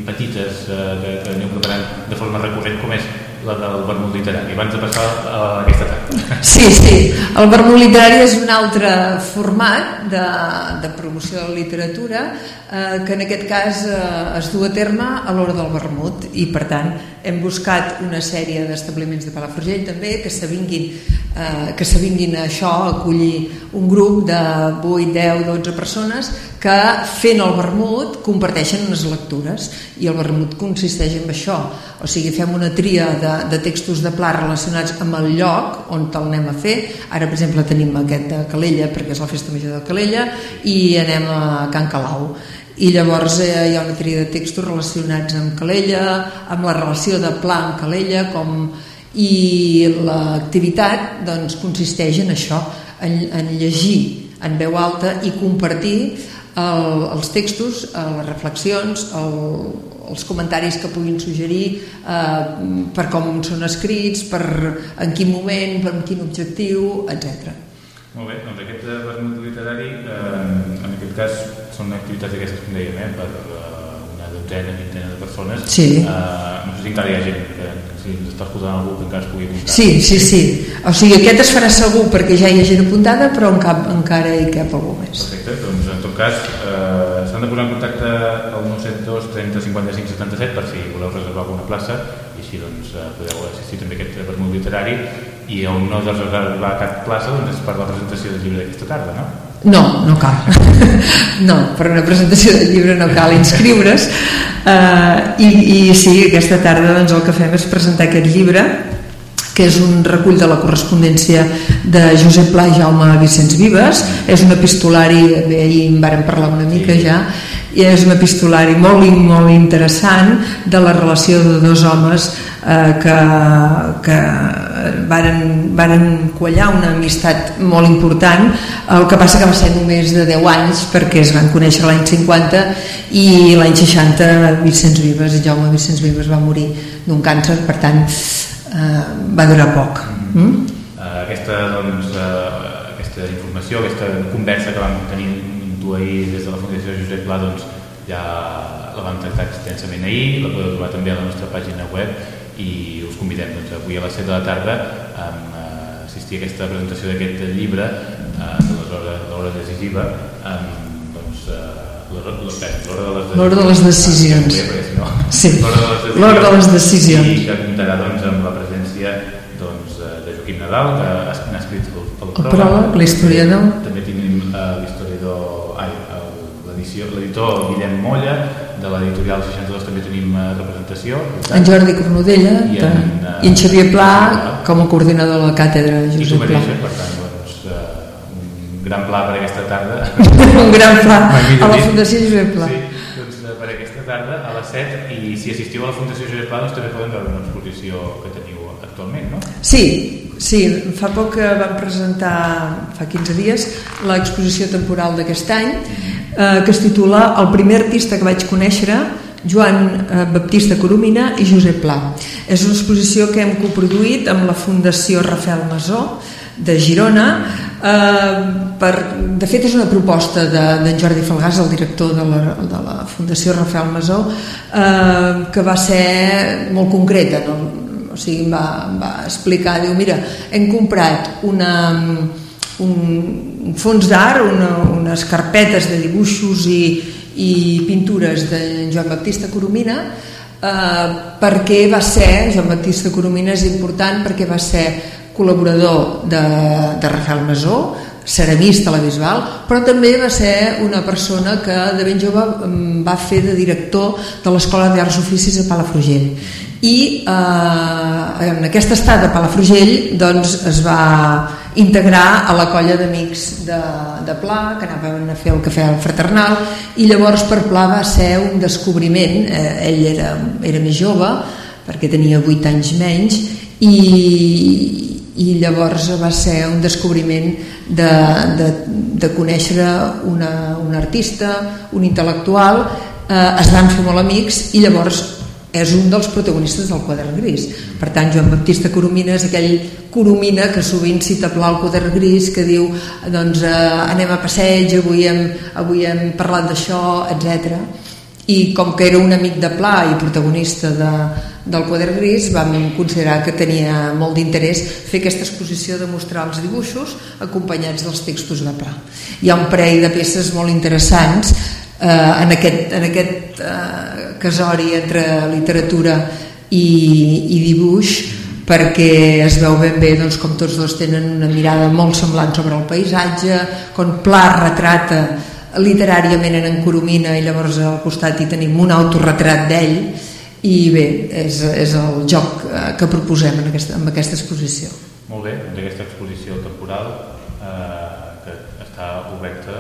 petites eh, que, que aneu preparant de forma recurrent com és la del vermut literari. Abans de passar a aquesta tarda. Sí, sí, el vermut literari és un altre format de, de promoció de la literatura eh, que en aquest cas eh, es du a terme a l'hora del vermut. I per tant hem buscat una sèrie d'establiments de Palafrugell també que s'avinguin eh, que s'avinguin a això, a acollir un grup de 8, 10, 12 persones que fent el vermut comparteixen unes lectures i el vermut consisteix en això. O sigui, fem una tria de, de textos de pla relacionats amb el lloc on te'l anem a fer. Ara per exemple tenim aquest de Calella perquè és la festa major de Calella i anem a Can Calau i llavors eh, hi ha una tria de textos relacionats amb Calella, amb la relació de Pla amb Calella, com... i l'activitat doncs, consisteix en això, en, en llegir en veu alta i compartir el, els textos, eh, les reflexions, el, els comentaris que puguin suggerir eh, per com són escrits, per en quin moment, per quin objectiu, etc. Molt bé, doncs aquest vermut literari, eh, en aquest cas, són activitats d'aquestes que dèiem, eh, per uh, una dotzena, vintena de persones. Sí. Uh, no sé si encara hi ha gent que, si ens està escoltant algú que encara es pugui apuntar. Sí, sí, sí. O sigui, aquest es farà segur perquè ja hi ha gent apuntada, però en cap, encara hi cap algú més. Perfecte, doncs en tot cas eh, s'han de posar en contacte al 972 30 55 77 per si voleu reservar alguna plaça i així doncs eh, podeu assistir també a aquest vermut literari i on no de reservar cap plaça doncs és per la presentació del llibre d'aquesta tarda, no? No, no cal. <laughs> no, per una presentació de llibre no cal inscriure's. Uh, i, I sí, aquesta tarda doncs, el que fem és presentar aquest llibre que és un recull de la correspondència de Josep Pla i Jaume Vicenç Vives. És un epistolari, bé, ahir en vàrem parlar una mica ja, i és un epistolari molt, molt interessant de la relació de dos homes eh, que, que varen, varen quallar una amistat molt important el que passa que va ser només de 10 anys perquè es van conèixer l'any 50 i l'any 60 Vicenç Vives, Jaume Vicenç Vives va morir d'un càncer, per tant eh, va durar poc mm? Mm? Aquesta, doncs, eh, aquesta informació, aquesta conversa que vam tenir tu ahir des de la Fundació Josep Pla doncs, ja la vam tractar extensament ahir, la podeu trobar també a la nostra pàgina web i us convidem doncs, avui a les 7 de la tarda a eh, assistir a aquesta presentació d'aquest llibre eh, de l'hora decisiva amb doncs, l'hora de les decisions. L'hora de les decisions. I que comptarà doncs, amb la presència doncs, eh, de Joaquim Nadal, que ha escrit el, el, El pròleg, l'historiador. També tenim eh, l'historiador, l'editor Guillem Molla, de l'editorial 62 també tenim eh, representació. En Jordi Cornudella I i en, eh, i en Xavier Pla com a coordinador de la càtedra I tu Josep Pla. mateixa, per tant, doncs, eh, un gran pla per aquesta tarda. <laughs> un gran pla a la. Fundació Josep Pla. Sí, doncs per aquesta tarda a les 7 i si assistiu a la Fundació Josep Pla doncs també podem veure una exposició que teniu actualment, no? Sí, sí, fa poc que vam presentar, fa 15 dies, l'exposició temporal d'aquest any, eh, que es titula El primer artista que vaig conèixer, Joan eh, Baptista Coromina i Josep Pla. És una exposició que hem coproduït amb la Fundació Rafael Masó de Girona. Eh, per, de fet, és una proposta de- d'en Jordi Falgàs, el director de la, de la Fundació Rafael Masó, eh, que va ser molt concreta. No? o sigui, va, va explicar, diu, mira, hem comprat una, un, un fons d'art, una, unes carpetes de dibuixos i, i pintures de Joan Baptista Coromina, eh, perquè va ser, Joan Baptista Coromina és important perquè va ser col·laborador de, de Rafael Masó, ceramista a la Bisbal, però també va ser una persona que de ben jove em, va fer de director de l'Escola d'Arts Oficis a Palafrugell i eh, en aquesta estada a Palafrugell doncs, es va integrar a la colla d'amics de, de Pla que anaven a fer el cafè al fraternal i llavors per Pla va ser un descobriment. Eh, ell era, era més jove perquè tenia 8 anys menys i, i llavors va ser un descobriment de, de, de conèixer una, un artista, un intel·lectual, eh, es van fer molt amics i llavors és un dels protagonistes del quadern gris. Per tant, Joan Baptista Coromina és aquell Coromina que sovint cita Pla al quadern gris que diu doncs, eh, anem a passeig, avui hem, avui hem parlat d'això, etc. I com que era un amic de Pla i protagonista de, del quadern gris, vam considerar que tenia molt d'interès fer aquesta exposició de mostrar els dibuixos acompanyats dels textos de Pla. Hi ha un parell de peces molt interessants eh, en aquest, en aquest eh, casori entre literatura i, i dibuix perquè es veu ben bé doncs, com tots dos tenen una mirada molt semblant sobre el paisatge, com Pla retrata literàriament en Coromina i llavors al costat hi tenim un autorretrat d'ell i bé, és, és el joc eh, que proposem en aquesta, en aquesta exposició. Molt bé, doncs aquesta exposició temporal eh, que està oberta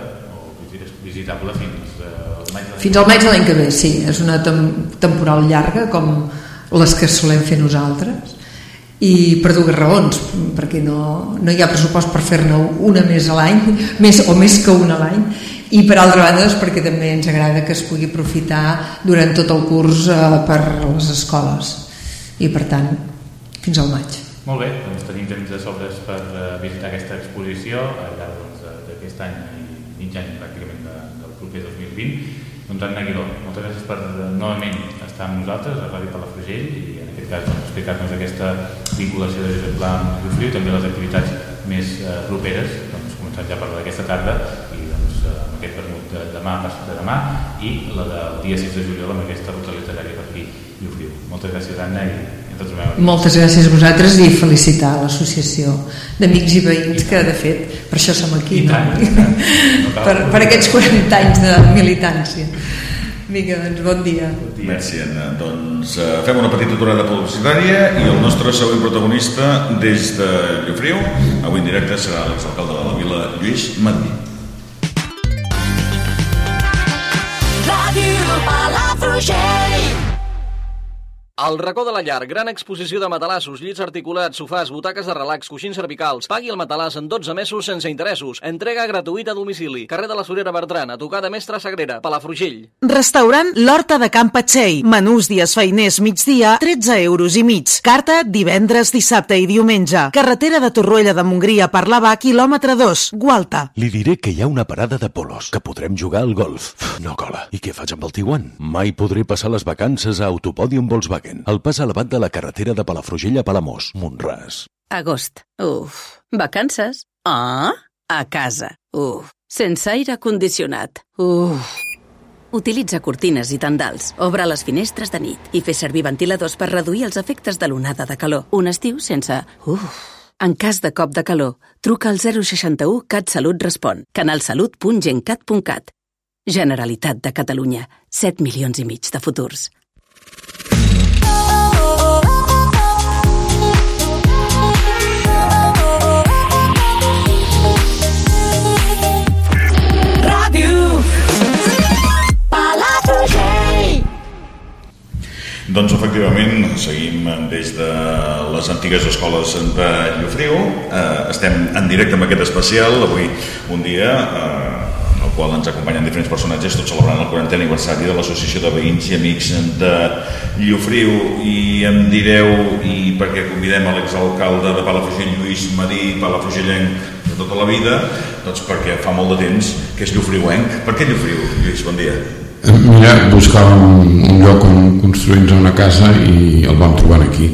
visitable fins eh, al maig de Fins al maig de l'any que ve, sí, és una tem temporal llarga com les que solem fer nosaltres. I per dues raons, perquè no, no hi ha pressupost per fer-ne una més a l'any, <laughs> més o més que una a l'any, i per altra banda doncs, perquè també ens agrada que es pugui aprofitar durant tot el curs eh, per les escoles. I per tant, fins al maig. Molt bé, doncs tenim temps de sobres per eh, visitar aquesta exposició al llarg doncs, d'aquest any. i mig any pràcticament de, del proper 2020. Doncs Anna Aguiló, moltes gràcies per eh, novament estar amb nosaltres a Ràdio Palafrugell i en aquest cas doncs, explicar-nos aquesta vinculació de Josep Pla amb Llufriu, també les activitats més eh, properes, doncs començant ja a parlar d'aquesta tarda i doncs eh, amb aquest vermut de demà, de demà i la del dia 6 de juliol amb aquesta ruta literària per aquí Llufriu. Moltes gràcies Anna i ens trobem Moltes gràcies a vosaltres i felicitar l'associació d'amics i veïns que de fet per això som aquí I no? tant, i tant. No <laughs> cal. per, per aquests 40 anys de militància Vinga, doncs bon dia Merci, Anna. Doncs eh, fem una petita aturada publicitària i el nostre següent protagonista des de Llofriu, avui en directe, serà l'exalcalde de la vila, Lluís Madí. Ràdio Palafrugell. El racó de la llar, gran exposició de matalassos, llits articulats, sofàs, butaques de relax, coixins cervicals. Pagui el matalàs en 12 mesos sense interessos. Entrega gratuïta a domicili. Carrer de la Sorera Bertran, a tocar de Mestre Sagrera, Palafrugell. Restaurant L'Horta de Can Patxell. Menús dies feiners migdia, 13 euros i mig. Carta divendres, dissabte i diumenge. Carretera de Torroella de Montgrí a Parlavà, quilòmetre 2, Gualta. Li diré que hi ha una parada de polos, que podrem jugar al golf. No cola. I què faig amb el Tiguan? Mai podré passar les vacances a Autopòdium Volkswagen, el pas elevat de la carretera de Palafrugell a Palamós, Montràs. Agost. Uf. Vacances? Ah, a casa. Uf. Sense aire condicionat. Uf. Utilitza cortines i tendals, obre les finestres de nit i fer servir ventiladors per reduir els efectes de l'onada de calor. Un estiu sense... Uf. En cas de cop de calor, truca al 061 CatSalut Respon, canalsalut.gencat.cat. Generalitat de Catalunya. 7 milions i mig de futurs. Doncs efectivament, seguim des de les antigues escoles de Llofriu. Eh, estem en directe amb aquest especial, avui un dia eh, en el qual ens acompanyen diferents personatges, tot celebrant el 40è aniversari de l'Associació de Veïns i Amics de Llofriu. I em direu, i perquè convidem a l'exalcalde de Palafrugell, Lluís Madí, palafrugellenc de tota la vida, doncs perquè fa molt de temps que és llofriuenc. Per què Llofriu, Lluís? Bon dia. Mira, buscàvem un lloc on construir-nos una casa i el vam trobar aquí.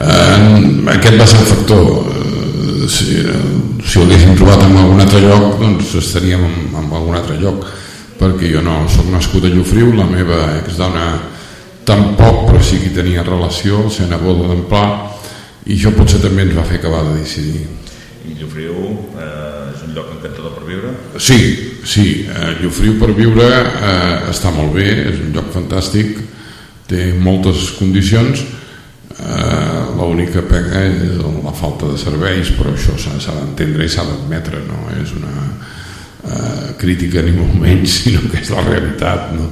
Eh, aquest va ser el factor. Eh, si, si ho haguéssim trobat en algun altre lloc, doncs estaríem en, en algun altre lloc, perquè jo no sóc nascut a Llofriu, la meva exdona tampoc, però sí que tenia relació, el ser neboda d'en Pla, i això potser també ens va fer acabar de decidir. I Llofriu eh, un lloc encantador per viure? Sí, sí, eh, Llofriu per viure eh, està molt bé, és un lloc fantàstic, té moltes condicions, eh, l'única pega és la falta de serveis, però això s'ha d'entendre i s'ha d'admetre, no és una eh, crítica ni molt menys, <laughs> sinó que és la realitat. No?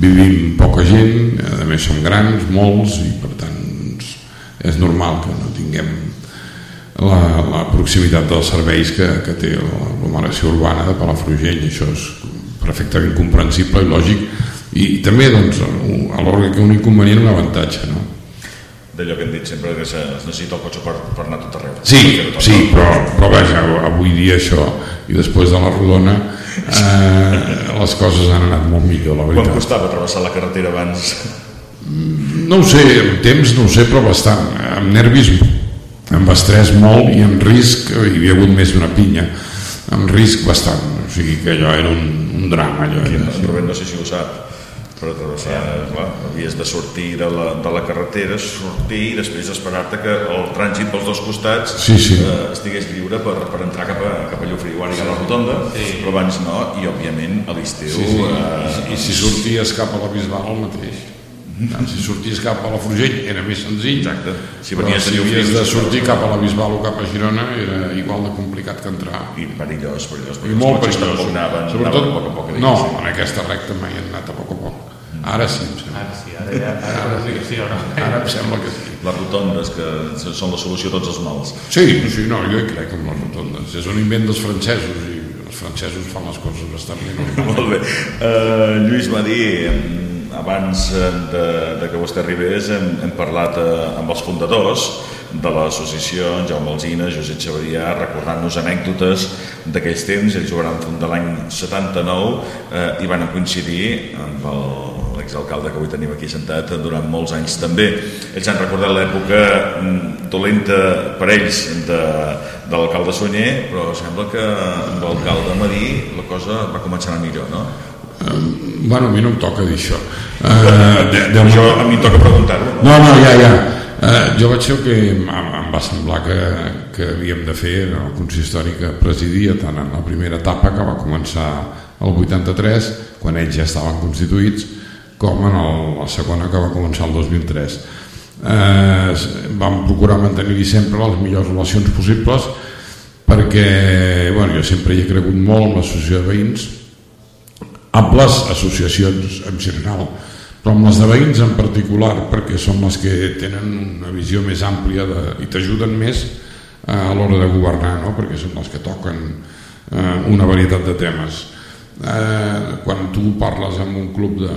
Vivim poca gent, a més som grans, molts, i per tant doncs, és normal que no tinguem la, la proximitat dels serveis que, que té l'aglomeració urbana de Palafrugell això és perfectament comprensible i lògic i, i també doncs, alhora que un inconvenient un avantatge no? D'allò que hem dit sempre que se- es necessita el cotxe per, per anar a tot arreu. sí, tot sí però, però vaja, avui dia això i després de la rodona eh, les coses han anat molt millor la Quan veritat costava travessar la carretera abans? no ho sé, temps no ho sé però bastant, amb nervis amb estrès molt i amb risc hi havia hagut més d'una pinya amb risc bastant, o sigui que allò era un, un drama allò era, en Rubén no sé si ho sap, per travessar, clar, havies de sortir de la, de la carretera, sortir i després esperar-te que el trànsit pels dos costats Sí, sí. Eh, estigués lliure per, per entrar cap a, cap a Llofriu. Ara hi ha la rotonda, sí. però abans no, i òbviament a l'estiu... sí, sí. eh, i si sorties cap a la Bisbal el mateix Tant, si sorties cap a la Frugell era més senzill Exacte. Si si, però si havies de sí, sortir sí. cap a la Bisbal o cap a Girona era igual de complicat que entrar I perillós, perillós. i molt els cotxes perillós tampoc anaven, sobretot anaven a poc a poc. no, en aquesta recta mai han anat a poc a poc ara sí em sembla Ara sí, ara, ja, ara per obligació, no? ara em sembla que sí Les rotondes, que són la solució a tots els mals. Sí, sí, no, jo hi crec en les rotondes. És un invent dels francesos i els francesos fan les coses bastant bé. <laughs> Molt bé. Uh, Lluís Madí, abans eh, de, de que vostè arribés hem, hem parlat uh, amb els fundadors de l'associació, en Jaume Alzina, Josep Xaverià, recordant-nos anècdotes d'aquells temps. Ells ho van fundar l'any 79 eh, i van coincidir amb l'exalcalde que avui tenim aquí sentat durant molts anys també. Ells han recordat l'època mm, dolenta per ells de, de l'alcalde Sunyer, però sembla que amb l'alcalde Madí la cosa va començar a millor, no? Bueno, a mi no em toca dir això. Uh, de, de, Jo, a mi em toca preguntar-ho. No, no, ja, ja. Uh, jo vaig ser el que em, em va semblar que, que havíem de fer en el consistori que presidia tant en la primera etapa que va començar el 83 quan ells ja estaven constituïts com en el, la segona que va començar el 2003 eh, vam procurar mantenir-hi sempre les millors relacions possibles perquè bueno, jo sempre hi he cregut molt en l'associació de veïns amb les associacions en general però amb les de veïns en particular perquè són les que tenen una visió més àmplia de, i t'ajuden més eh, a l'hora de governar no? perquè són les que toquen eh, una varietat de temes eh, quan tu parles amb un club de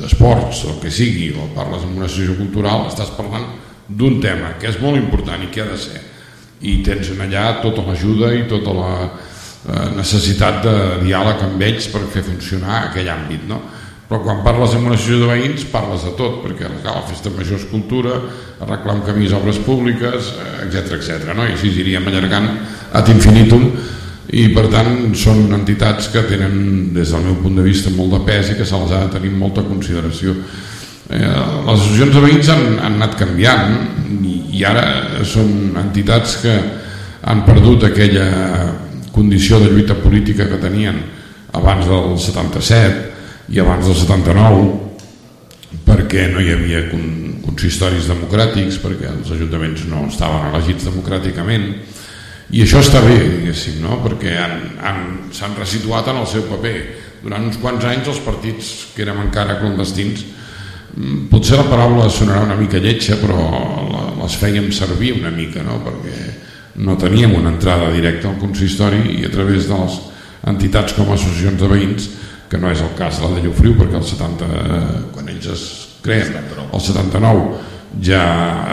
d'esports el que sigui o parles amb una associació cultural estàs parlant d'un tema que és molt important i que ha de ser i tens allà tota l'ajuda i tota la necessitat de diàleg amb ells per fer funcionar aquell àmbit no? però quan parles amb una associació de veïns parles de tot, perquè la festa major és cultura, un camí obres públiques, etc etc. no? i així iríem allargant ad infinitum i per tant són entitats que tenen des del meu punt de vista molt de pes i que se les ha de tenir molta consideració eh, les associacions de veïns han, han anat canviant i ara són entitats que han perdut aquella condició de lluita política que tenien abans del 77 i abans del 79 perquè no hi havia consistoris democràtics perquè els ajuntaments no estaven elegits democràticament i això està bé diguéssim no? perquè s'han resituat en el seu paper durant uns quants anys els partits que érem encara clandestins mm, potser la paraula sonarà una mica lletja però les fèiem servir una mica no? perquè no teníem una entrada directa al consistori i a través de les entitats com associacions de veïns que no és el cas de la de Llofriu perquè el 70, quan ells es creen el 79 ja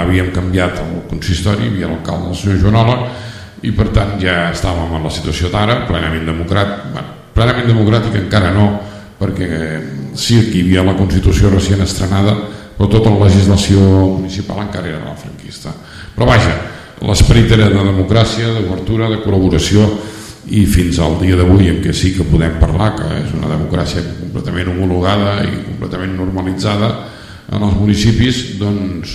havíem canviat el consistori, hi havia l'alcalde el senyor Joanola i per tant ja estàvem en la situació d'ara, plenament democràtic bueno, plenament democràtic encara no perquè sí que hi havia la Constitució recient estrenada però tota la legislació municipal encara era la franquista. Però vaja, l'esperit era de democràcia, d'obertura, de col·laboració i fins al dia d'avui en què sí que podem parlar que és una democràcia completament homologada i completament normalitzada en els municipis doncs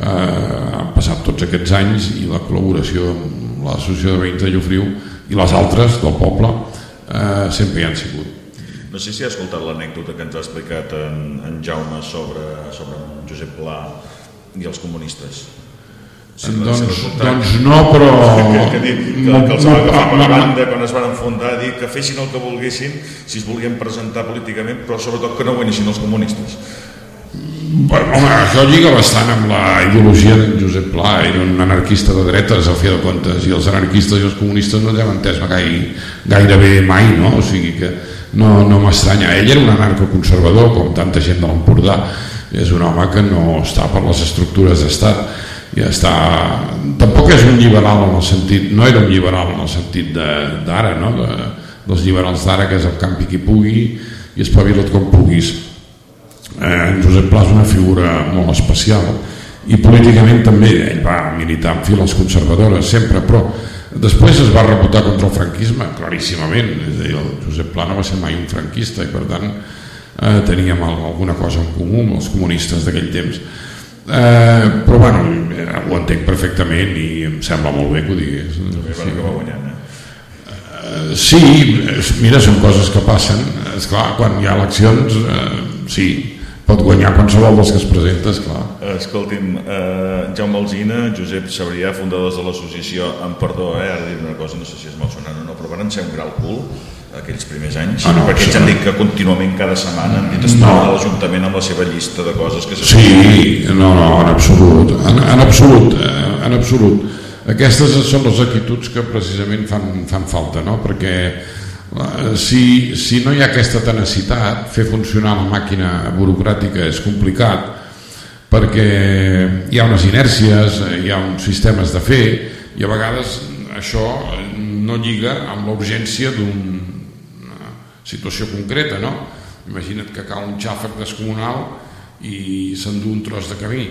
eh, han passat tots aquests anys i la col·laboració amb l'associació de veïns de Llofriu i les altres del poble eh, sempre hi han sigut. No sé si ha escoltat l'anècdota que ens ha explicat en, en Jaume sobre, sobre Josep Pla i els comunistes Sí, doncs, doncs no, però... Que, que, que, que, que els va agafar per banda quan es van enfondar, dir que fessin el que volguessin si es volien presentar políticament, però sobretot que no guanyessin els comunistes. Bueno, home, això lliga bastant amb la ideologia d'en Josep Pla, era un anarquista de dretes, al fi de comptes, i els anarquistes i els comunistes no hem entès gaire, gairebé mai, no? O sigui que no, no m'estranya. Ell era un anarcoconservador, com tanta gent de l'Empordà, és un home que no està per les estructures d'estat ja està. Tampoc és un liberal en el sentit no era un liberal en el sentit d'ara no? de, dels liberals d'ara que és el campi qui pugui i espavila't com puguis. Eh, Josep Pla és una figura molt especial i políticament també. Ell va militar en files conservadores sempre però després es va reputar contra el franquisme claríssimament. És a dir, el Josep Pla no va ser mai un franquista i per tant eh, teníem alguna cosa en comú amb els comunistes d'aquell temps Eh, però bueno, eh, ho entenc perfectament i em sembla molt bé que ho digués. Sí, que va guanyant, eh? Uh, sí, mira, són coses que passen. És clar, quan hi ha eleccions, uh, sí, pot guanyar qualsevol dels que es presenta, esclar. Escolti'm, uh, Jaume Alzina, Josep Sabrià, fundadors de l'associació, amb perdó, eh, ara dir una cosa, no sé si és malsonant o no, però van ser un grau cul aquells primers anys? Ah, no, perquè ells han dit que contínuament cada setmana han dit estar no. a l'Ajuntament amb la seva llista de coses que se Sí, no, no, en absolut, en, en absolut, eh, en absolut. Aquestes són les actituds que precisament fan, fan falta, no? perquè eh, si, si no hi ha aquesta tenacitat, fer funcionar la màquina burocràtica és complicat, perquè hi ha unes inèrcies, hi ha uns sistemes de fer, i a vegades això no lliga amb l'urgència d'un situació concreta, no? Imagina't que cau un xàfec descomunal i s'endú un tros de camí.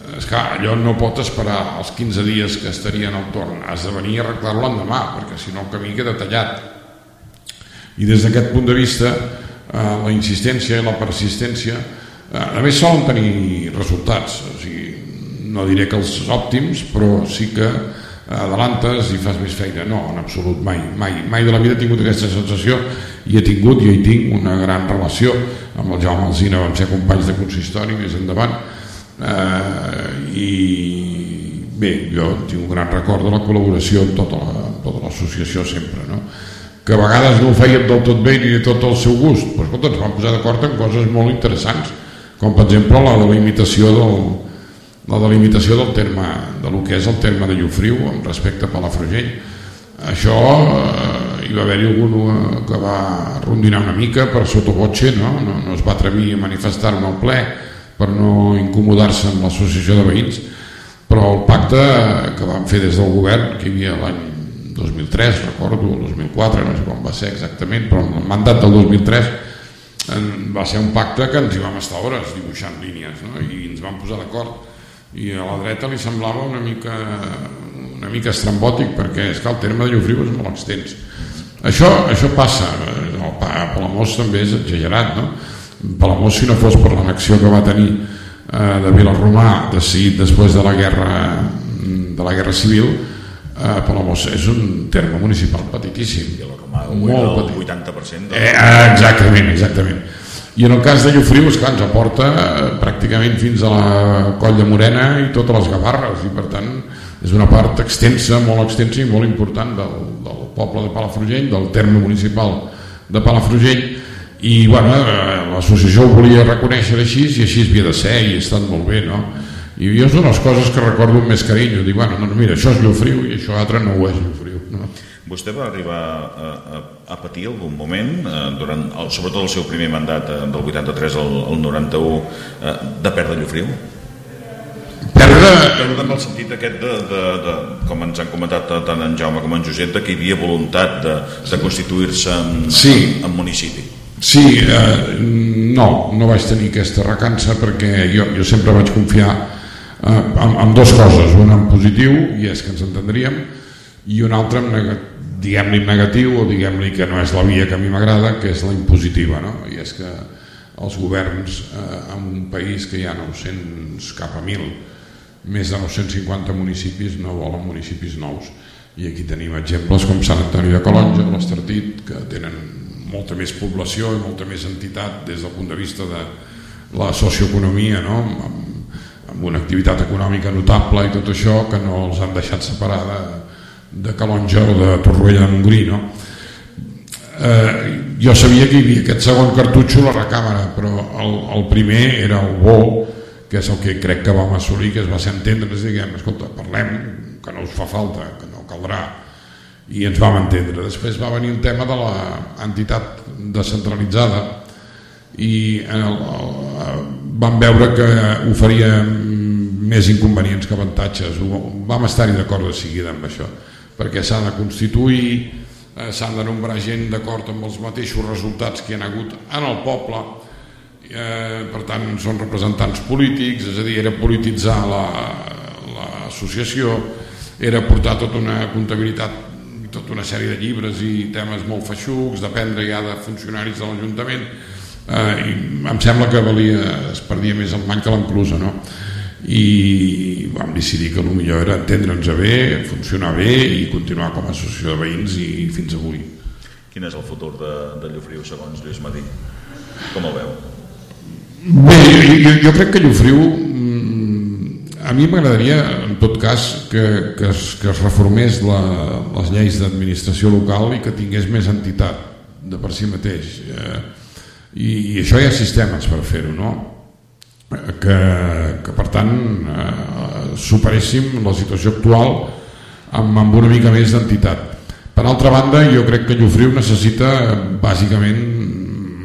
Que allò no pot esperar els 15 dies que estarien al torn. Has de venir a arreglar-lo l'endemà, perquè si no el camí queda tallat. I des d'aquest punt de vista, eh, la insistència i la persistència, eh, a més solen tenir resultats. O sigui, no diré que els òptims, però sí que adelantes i fas més feina. No, en absolut, mai. Mai, mai de la vida he tingut aquesta sensació i he tingut i hi tinc una gran relació amb el Jaume Alzina, vam ser companys de consistori més endavant eh, i bé, jo tinc un gran record de la col·laboració amb tota l'associació la, sempre, no? que a vegades no ho fèiem del tot bé ni de tot el seu gust, però escolta, ens vam posar d'acord en coses molt interessants, com per exemple la delimitació del, la delimitació del terme, de lo que és el terme de Llofriu amb respecte a Palafrugell. Això eh, hi va haver-hi algú eh, que va rondinar una mica per sotobotxe, no? no? no es va atrevir a manifestar-me al ple per no incomodar-se amb l'associació de veïns, però el pacte que vam fer des del govern, que hi havia l'any 2003, recordo, el 2004, no sé quan va ser exactament, però el mandat del 2003 va ser un pacte que ens hi vam estar hores dibuixant línies no? i ens vam posar d'acord i a la dreta li semblava una mica una mica estrambòtic perquè és que el terme de Llofriu és molt extens. Això, això passa el Palamós també és exagerat no? Palamós si no fos per l'annexió que va tenir eh, de Vilarromà decidit després de la guerra de la guerra civil eh, Palamós és un terme municipal petitíssim. Molt petit. 80% de... eh, exactament, exactament i en el cas de Llofriu, esclar, ens aporta eh, pràcticament fins a la Coll de Morena i totes les Gavarres i per tant és una part extensa, molt extensa i molt important del, del poble de Palafrugell, del terme municipal de Palafrugell i bueno, eh, l'associació ho volia reconèixer així i així havia de ser i ha estat molt bé no? i jo és una de les coses que recordo amb més carinyo dic, bueno, doncs mira, això és Llofriu i això altre no ho és Llofriu? Vostè va arribar a, a, a patir algun moment, eh, durant el, sobretot el seu primer mandat eh, del 83 al, al 91, eh, de perdre Llofriu? Perdre... Perdre en el sentit aquest de, de, de, com ens han comentat tant en Jaume com en Josep, que hi havia voluntat de, de constituir-se en, sí. en, en municipi. Sí, eh, no, no vaig tenir aquesta recança perquè jo, jo sempre vaig confiar eh, en, en dues coses, una en positiu, i és que ens entendríem, i en negatiu diguem-li negatiu o diguem-li que no és la via que a mi m'agrada, que és la impositiva, no? I és que els governs eh, en un país que hi ha 900 cap a 1.000, més de 950 municipis no volen municipis nous. I aquí tenim exemples com Sant Antoni de Calonja, l'Estartit, que tenen molta més població i molta més entitat des del punt de vista de la socioeconomia, no? amb, amb una activitat econòmica notable i tot això, que no els han deixat separar de, de Calonja o de Torroella de Montgrí no? eh, jo sabia que hi havia aquest segon cartutxo a la recàmera però el, el primer era el bo que és el que crec que vam assolir que es va ser entendre, ens diguem, escolta, parlem que no us fa falta, que no caldrà. I ens vam entendre. Després va venir el tema de l'entitat descentralitzada i el, el, vam veure que oferia més inconvenients que avantatges. Vam estar-hi d'acord de seguida amb això perquè s'ha de constituir, eh, s'han de nombrar gent d'acord amb els mateixos resultats que hi ha hagut en el poble, eh, per tant són representants polítics, és a dir, era polititzar l'associació, la, era portar tota una comptabilitat tota una sèrie de llibres i temes molt feixucs, dependre ja de funcionaris de l'Ajuntament, eh, i em sembla que valia, es perdia més el many que l'enclusa, no? I vam decidir que el millor era entendre'ns bé, funcionar bé i continuar com a associació de veïns i fins avui. Quin és el futur de, de Llofriu segons Lluís Madí? Com el veu? Bé, jo, jo crec que Llofriu mm, a mi m'agradaria en tot cas que, que, es, que es reformés la, les lleis d'administració local i que tingués més entitat de per si mateix eh, i, i això hi ha sistemes per fer-ho no? Que, que per tant eh, superéssim la situació actual amb, amb una mica més d'entitat. Per altra banda, jo crec que Llofriu necessita bàsicament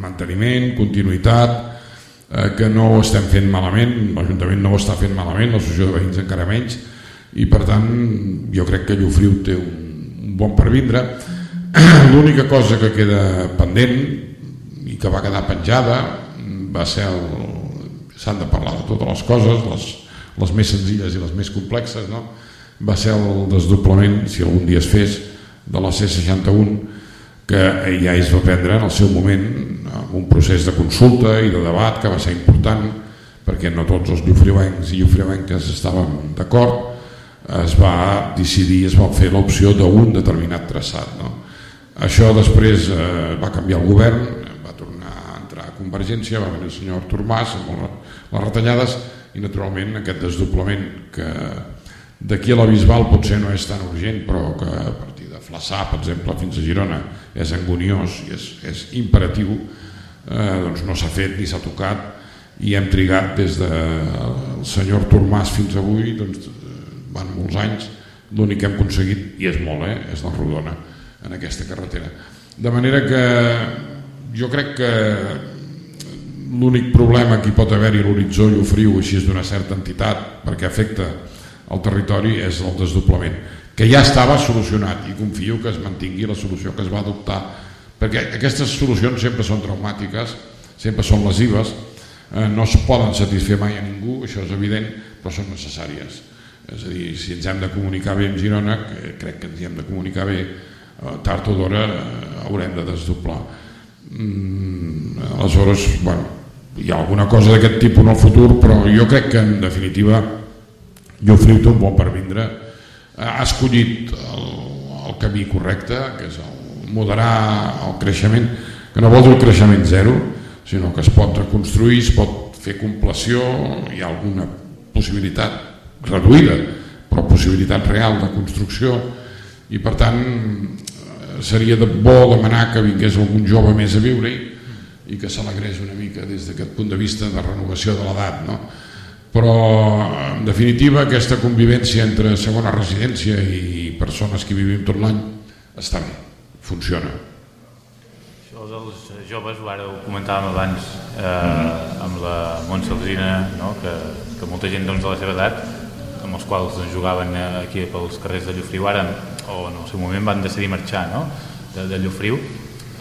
manteniment, continuïtat, eh, que no ho estem fent malament, l'Ajuntament no ho està fent malament, l'associació de veïns encara menys, i per tant jo crec que Llofriu té un, un bon per vindre. <clears throat> L'única cosa que queda pendent i que va quedar penjada va ser el, s'han de parlar de totes les coses, les, les més senzilles i les més complexes, no? va ser el desdoblament, si algun dia es fes, de la C61, que ja es va prendre en el seu moment amb un procés de consulta i de debat que va ser important, perquè no tots els llofriuencs i llofriuenques estaven d'acord, es va decidir, es va fer l'opció d'un determinat traçat. No? Això després eh, va canviar el govern, va tornar a entrar a Convergència, va venir el senyor Artur Mas amb les retallades i naturalment aquest desdoblament que d'aquí a la Bisbal potser no és tan urgent però que a partir de desplaçar, per exemple, fins a Girona és angoniós i és, és imperatiu, eh, doncs no s'ha fet ni s'ha tocat i hem trigat des del senyor Tormàs fins avui, doncs van molts anys, l'únic que hem aconseguit, i és molt, eh, és la rodona en aquesta carretera. De manera que jo crec que l'únic problema que hi pot haver-hi a l'horitzó i ofriu així d'una certa entitat perquè afecta el territori és el desdoblament que ja estava solucionat i confio que es mantingui la solució que es va adoptar perquè aquestes solucions sempre són traumàtiques sempre són lesives eh, no es poden satisfer mai a ningú això és evident però són necessàries. És a dir, si ens hem de comunicar bé amb Girona crec que ens hi hem de comunicar bé eh, tard o d'hora eh, haurem de desdoblar mm, aleshores bueno, hi ha alguna cosa d'aquest tipus en el futur però jo crec que en definitiva té un bon per vindre. Ha escollit el, el camí correcte que és el moderar el creixement que no vol dir el creixement zero sinó que es pot reconstruir es pot fer compleció hi ha alguna possibilitat reduïda però possibilitat real de construcció i per tant seria de bo demanar que vingués algun jove més a viure-hi i que s'alegrés una mica des d'aquest punt de vista de renovació de l'edat no? però en definitiva aquesta convivència entre segona residència i persones que vivim tot l'any està bé, funciona això dels joves ara ho comentàvem abans eh, amb la Montse Alzina no? que, que molta gent doncs, de la seva edat amb els quals jugaven aquí pels carrers de Llofriu ara o en el seu moment van decidir marxar no? de, de Llofriu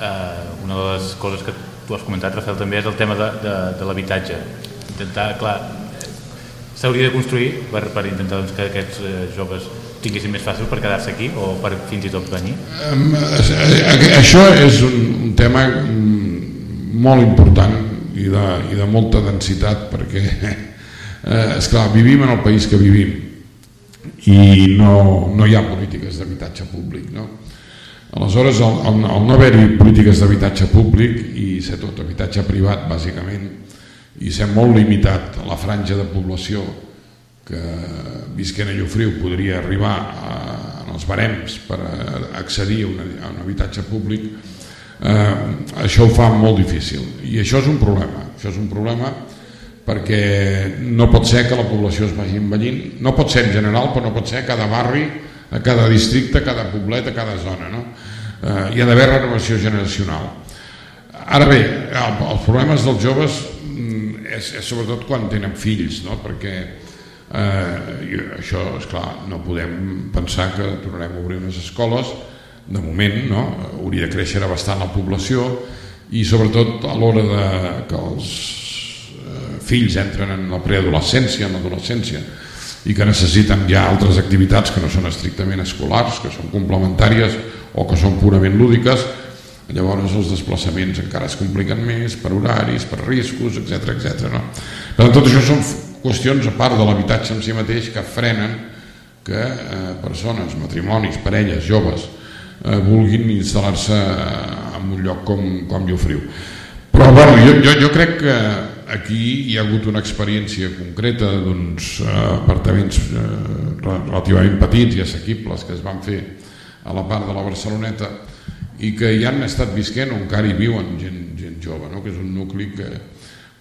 eh, una de les coses que tu has comentat, Rafael, també és el tema de, de, de l'habitatge. Intentar, clar, s'hauria de construir per, per intentar doncs, que aquests eh, joves tinguessin més fàcil per quedar-se aquí o per fins i tot venir? Um, això és un, un tema molt important i de, i de molta densitat perquè, <laughs> eh, esclar, vivim en el país que vivim i no, no hi ha polítiques d'habitatge públic, no? Aleshores, el, el, el no haver-hi polítiques d'habitatge públic i ser tot habitatge privat, bàsicament, i ser molt limitat a la franja de població que visquent a Llofriu podria arribar a, a els barems per accedir a, una, a un habitatge públic, eh, això ho fa molt difícil. I això és un problema. Això és un problema perquè no pot ser que la població es vagi envellint, no pot ser en general, però no pot ser a cada barri a cada districte, a cada poblet, a cada zona. No? Eh, hi ha d'haver renovació generacional. Ara bé, el, els problemes dels joves mm, és, és sobretot quan tenen fills, no? perquè eh, això, és clar, no podem pensar que tornarem a obrir unes escoles, de moment no? hauria de créixer bastant la població i sobretot a l'hora de, que els fills entren en la preadolescència, en l'adolescència, i que necessiten ja altres activitats que no són estrictament escolars, que són complementàries o que són purament lúdiques, llavors els desplaçaments encara es compliquen més per horaris, per riscos, etc etc. No? Per tant, tot això són qüestions a part de l'habitatge en si mateix que frenen que eh, persones, matrimonis, parelles, joves eh, vulguin instal·lar-se en un lloc com, com Llofriu. Però bueno, jo, jo, jo crec que aquí hi ha hagut una experiència concreta d'uns eh, apartaments eh, relativament petits i assequibles que es van fer a la part de la Barceloneta i que hi han estat visquent o encara hi viuen gent, gent jove, no? que és un nucli que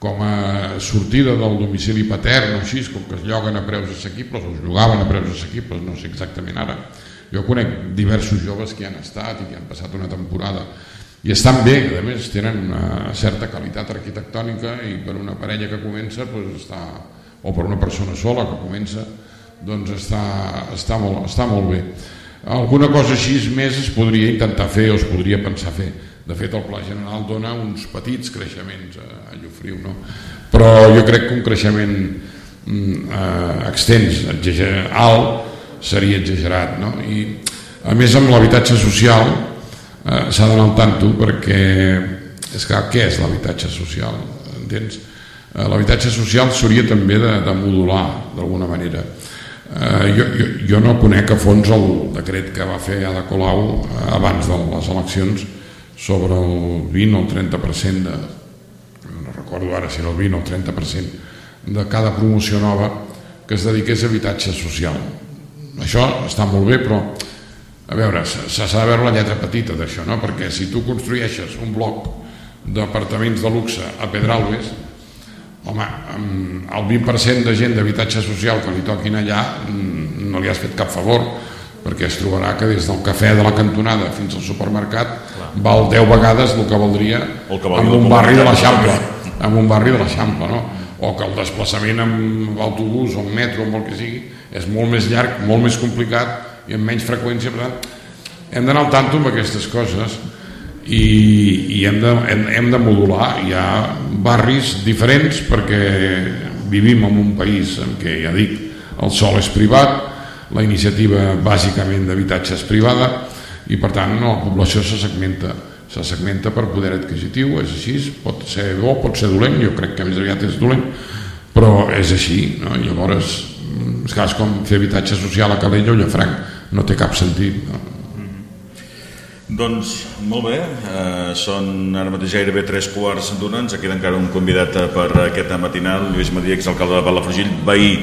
com a sortida del domicili patern o així, com que es lloguen a preus assequibles o es llogaven a preus assequibles, no sé exactament ara. Jo conec diversos joves que han estat i que han passat una temporada i estan bé, a més tenen una certa qualitat arquitectònica i per una parella que comença doncs està, o per una persona sola que comença doncs està, està, molt, està molt bé alguna cosa així més es podria intentar fer o es podria pensar fer de fet el Pla General dona uns petits creixements a, a Llofriu no? però jo crec que un creixement mm, eh, extens alt seria exagerat no? i a més amb l'habitatge social eh, s'ha d'anar al tanto perquè és clar, què és l'habitatge social? Entens? Eh, l'habitatge social s'hauria també de, de modular d'alguna manera. Eh, jo, jo, jo no conec a fons el decret que va fer Ada Colau eh, abans de les eleccions sobre el 20 o el 30% de, no recordo ara si era el 20 o el 30% de cada promoció nova que es dediqués a habitatge social. Això està molt bé, però a veure, s'ha de veure la lletra petita d'això, no? perquè si tu construeixes un bloc d'apartaments de luxe a Pedralbes, home, el 20% de gent d'habitatge social que li toquin allà mm, no li has fet cap favor, perquè es trobarà que des del cafè de la cantonada fins al supermercat Clar. val 10 vegades el que valdria el que en un barri de l'Eixample en un barri de l'Eixample no? o que el desplaçament amb autobús o amb metro o amb el que sigui és molt més llarg, molt més complicat i amb menys freqüència per tant, hem d'anar al tanto amb aquestes coses i, i hem, de, hem, hem de modular hi ha barris diferents perquè vivim en un país en què ja dic el sol és privat la iniciativa bàsicament d'habitatge és privada i per tant no, la població se segmenta se segmenta per poder adquisitiu és així, pot ser bo, pot ser dolent jo crec que més aviat és dolent però és així, no? llavors és com fer habitatge social a Calella o Llafranc no té cap sentit no? Doncs molt bé, eh, són ara mateix gairebé tres quarts d'una, ens queda encara un convidat per aquest matinal, Lluís Madiex, alcalde de Palafrugell, veí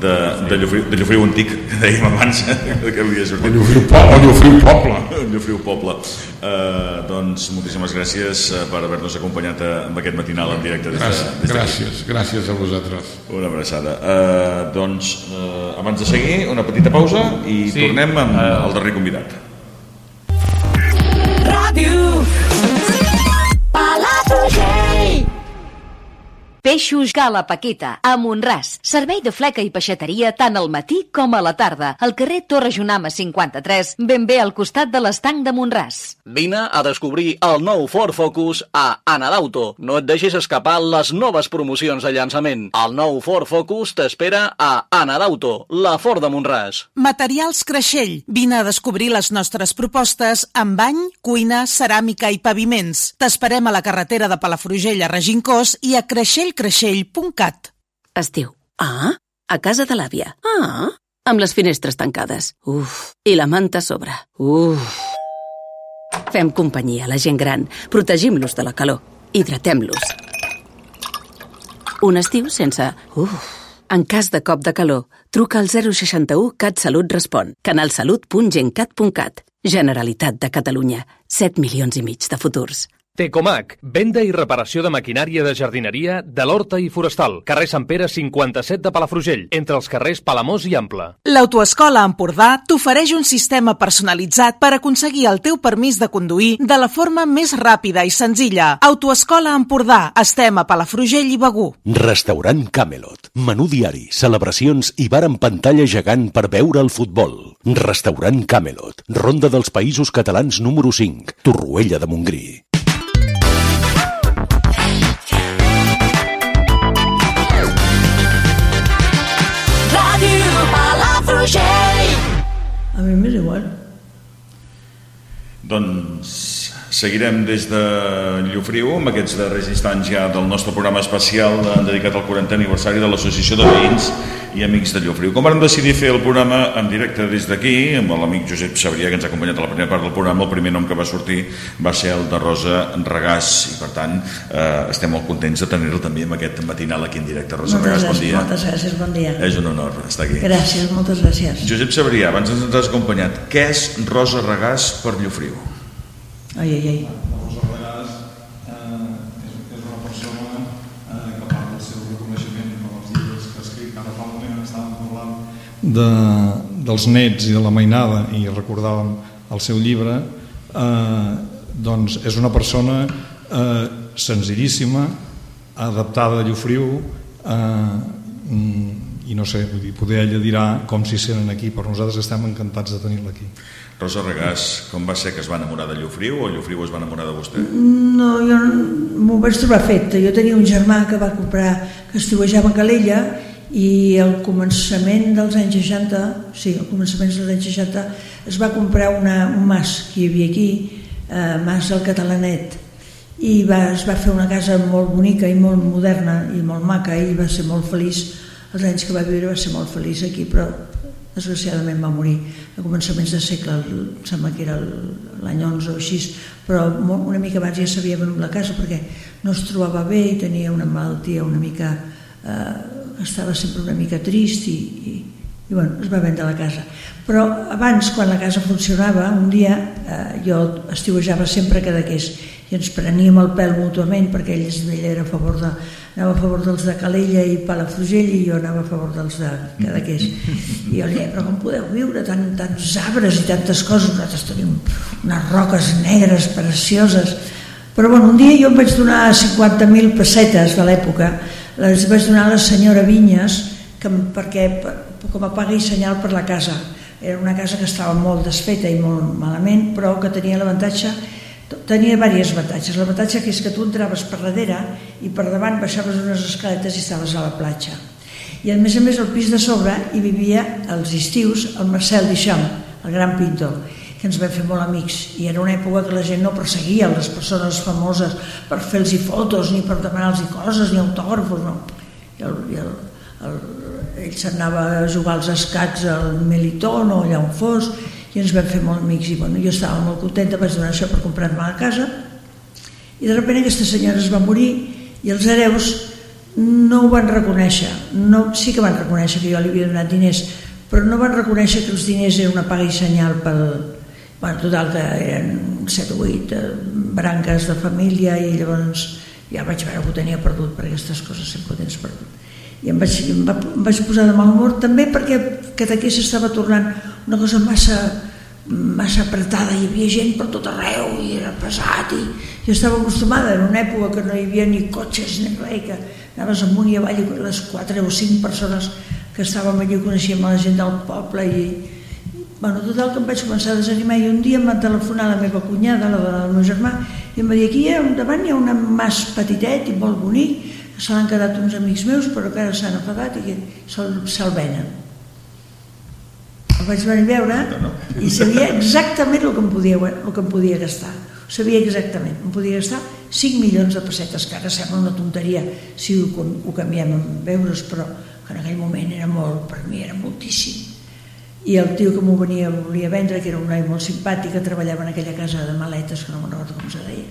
de, de, Llofriu, de Llofriu Antic, que dèiem abans, <laughs> que havia sortit. Llofriu, po o Llofriu Poble. <laughs> Llofriu Poble. Uh, doncs moltíssimes gràcies eh, per haver-nos acompanyat amb aquest matinal en directe. Des gràcies, de, des de gràcies, gràcies a vosaltres. Una abraçada. Uh, doncs, uh, abans de seguir, una petita pausa i sí. tornem amb el darrer convidat. Ràdio Palafrugell Peixos Gala Paqueta, a Montràs. Servei de fleca i peixateria tant al matí com a la tarda. Al carrer Torre Junama 53, ben bé al costat de l'estanc de Montràs. Vine a descobrir el nou Ford Focus a Ana d'Auto. No et deixis escapar les noves promocions de llançament. El nou Ford Focus t'espera a Ana d'Auto, la Ford de Montràs. Materials Creixell. Vine a descobrir les nostres propostes en bany, cuina, ceràmica i paviments. T'esperem a la carretera de Palafrugell a Regincós i a Creixell creixell.cat. Estiu. Ah, a casa de l'àvia. Ah, amb les finestres tancades. Uf, i la manta a sobre. Uf. Fem companyia a la gent gran. Protegim-los de la calor. Hidratem-los. Un estiu sense... Uf. En cas de cop de calor, truca al 061 CatSalut Respon. canalsalut.gencat.cat. Generalitat de Catalunya. 7 milions i mig de futurs. Tecomac, venda i reparació de maquinària de jardineria de l'Horta i Forestal, carrer Sant Pere 57 de Palafrugell, entre els carrers Palamós i Ample. L'Autoescola Empordà t'ofereix un sistema personalitzat per aconseguir el teu permís de conduir de la forma més ràpida i senzilla. Autoescola Empordà, estem a Palafrugell i Begú. Restaurant Camelot, menú diari, celebracions i bar en pantalla gegant per veure el futbol. Restaurant Camelot, Ronda dels Països Catalans número 5, Torroella de Montgrí. A mi m'és igual. Doncs seguirem des de Llofriu amb aquests darrers instants ja del nostre programa especial dedicat al 40 aniversari de l'Associació de Veïns i Amics de Llofriu. Com vam decidir fer el programa en directe des d'aquí, amb l'amic Josep Sabrià, que ens ha acompanyat a la primera part del programa, el primer nom que va sortir va ser el de Rosa Regàs, i per tant eh, estem molt contents de tenir-lo també amb aquest matinal aquí en directe. Rosa moltes Regàs, bon dia. Moltes gràcies, bon dia. És un honor estar aquí. Gràcies, moltes gràcies. Josep Sabrià, abans ens has acompanyat. Què és Rosa Regàs per Llofriu? Ai, ai, ai. Rosa Regàs eh, és, és una persona eh, que part del seu reconeixement com els llibres que ha escrit, ara fa un moment estàvem parlant de, dels nets i de la mainada i recordàvem el seu llibre eh, doncs és una persona eh, senzillíssima adaptada a Llofriu eh, i no sé, vull dir, poder ella dirà com s'hi senten aquí, però nosaltres estem encantats de tenir-la aquí. Rosa Regàs, com va ser que es va enamorar de Llofriu o Llofriu es va enamorar de vostè? No, jo m'ho vaig trobar fet. Jo tenia un germà que va comprar, que estiuejava a Calella i al començament dels anys 60, sí, al començament dels anys 60 es va comprar una, un mas que hi havia aquí, eh, mas del Catalanet, i va, es va fer una casa molt bonica i molt moderna i molt maca i va ser molt feliç els anys que va viure va ser molt feliç aquí però desgraciadament va morir a començaments de segle, em sembla que era l'any 11 o així, però una mica abans ja s'havia venut la casa perquè no es trobava bé i tenia una malaltia una mica... Eh, estava sempre una mica trist i, i, i bueno, es va vendre la casa. Però abans, quan la casa funcionava, un dia eh, jo estiuejava sempre a Cadaqués i ens preníem el pèl mútuament perquè ell, ell era a favor de, anava a favor dels de Calella i Palafrugell i jo anava a favor dels de Cadaqués. I jo li deia, però com podeu viure tant, tants arbres i tantes coses? Nosaltres tenim unes roques negres precioses. Però bueno, un dia jo em vaig donar 50.000 pessetes de l'època, les vaig donar a la senyora Vinyes que, perquè, com a paga i senyal per la casa. Era una casa que estava molt desfeta i molt malament, però que tenia l'avantatge tenia diversos avantatges. L'avantatge que és que tu entraves per darrere i per davant baixaves unes escaletes i estaves a la platja. I a més a més al pis de sobre hi vivia als estius el Marcel Duchamp, el gran pintor, que ens vam fer molt amics i era una època que la gent no perseguia les persones famoses per fer-los fotos ni per demanar-los coses ni autògrafos no. I el, i el, el, ell s'anava a jugar als escacs al Melitón o allà on fos i ens vam fer molt amics i bueno, jo estava molt contenta, vaig donar això per comprar-me la casa i de sobte aquesta senyora es va morir i els hereus no ho van reconèixer. No, sí que van reconèixer que jo li havia donat diners però no van reconèixer que els diners eren una paga i senyal pel, bueno, total que eren 7 o 8 eh, branques de família i llavors ja vaig veure que ho tenia perdut per aquestes coses sempre ho tens perdut. I em vaig, em, va, vaig posar de mal humor també perquè aquí s'estava tornant una cosa massa massa apretada, hi havia gent per tot arreu i era pesat i jo estava acostumada en una època que no hi havia ni cotxes ni res, que anaves amunt i avall i les quatre o cinc persones que estàvem allí coneixíem la gent del poble i, bueno, total que em vaig començar a desanimar i un dia em va telefonar la meva cunyada, la del meu germà i em va dir aquí davant hi ha un mas petitet i molt bonic que se l'han quedat uns amics meus però que ara s'han apagat i que se'l venen el vaig venir a veure i sabia exactament el que em podia, el que em podia gastar. Ho sabia exactament, em podia gastar 5 milions de pessetes, que ara sembla una tonteria si ho, ho canviem en euros però que en aquell moment era molt per mi era moltíssim. I el tio que m'ho venia volia vendre que era un noi molt simpàtic que treballava en aquella casa de maletes que no me'n recordo com se deia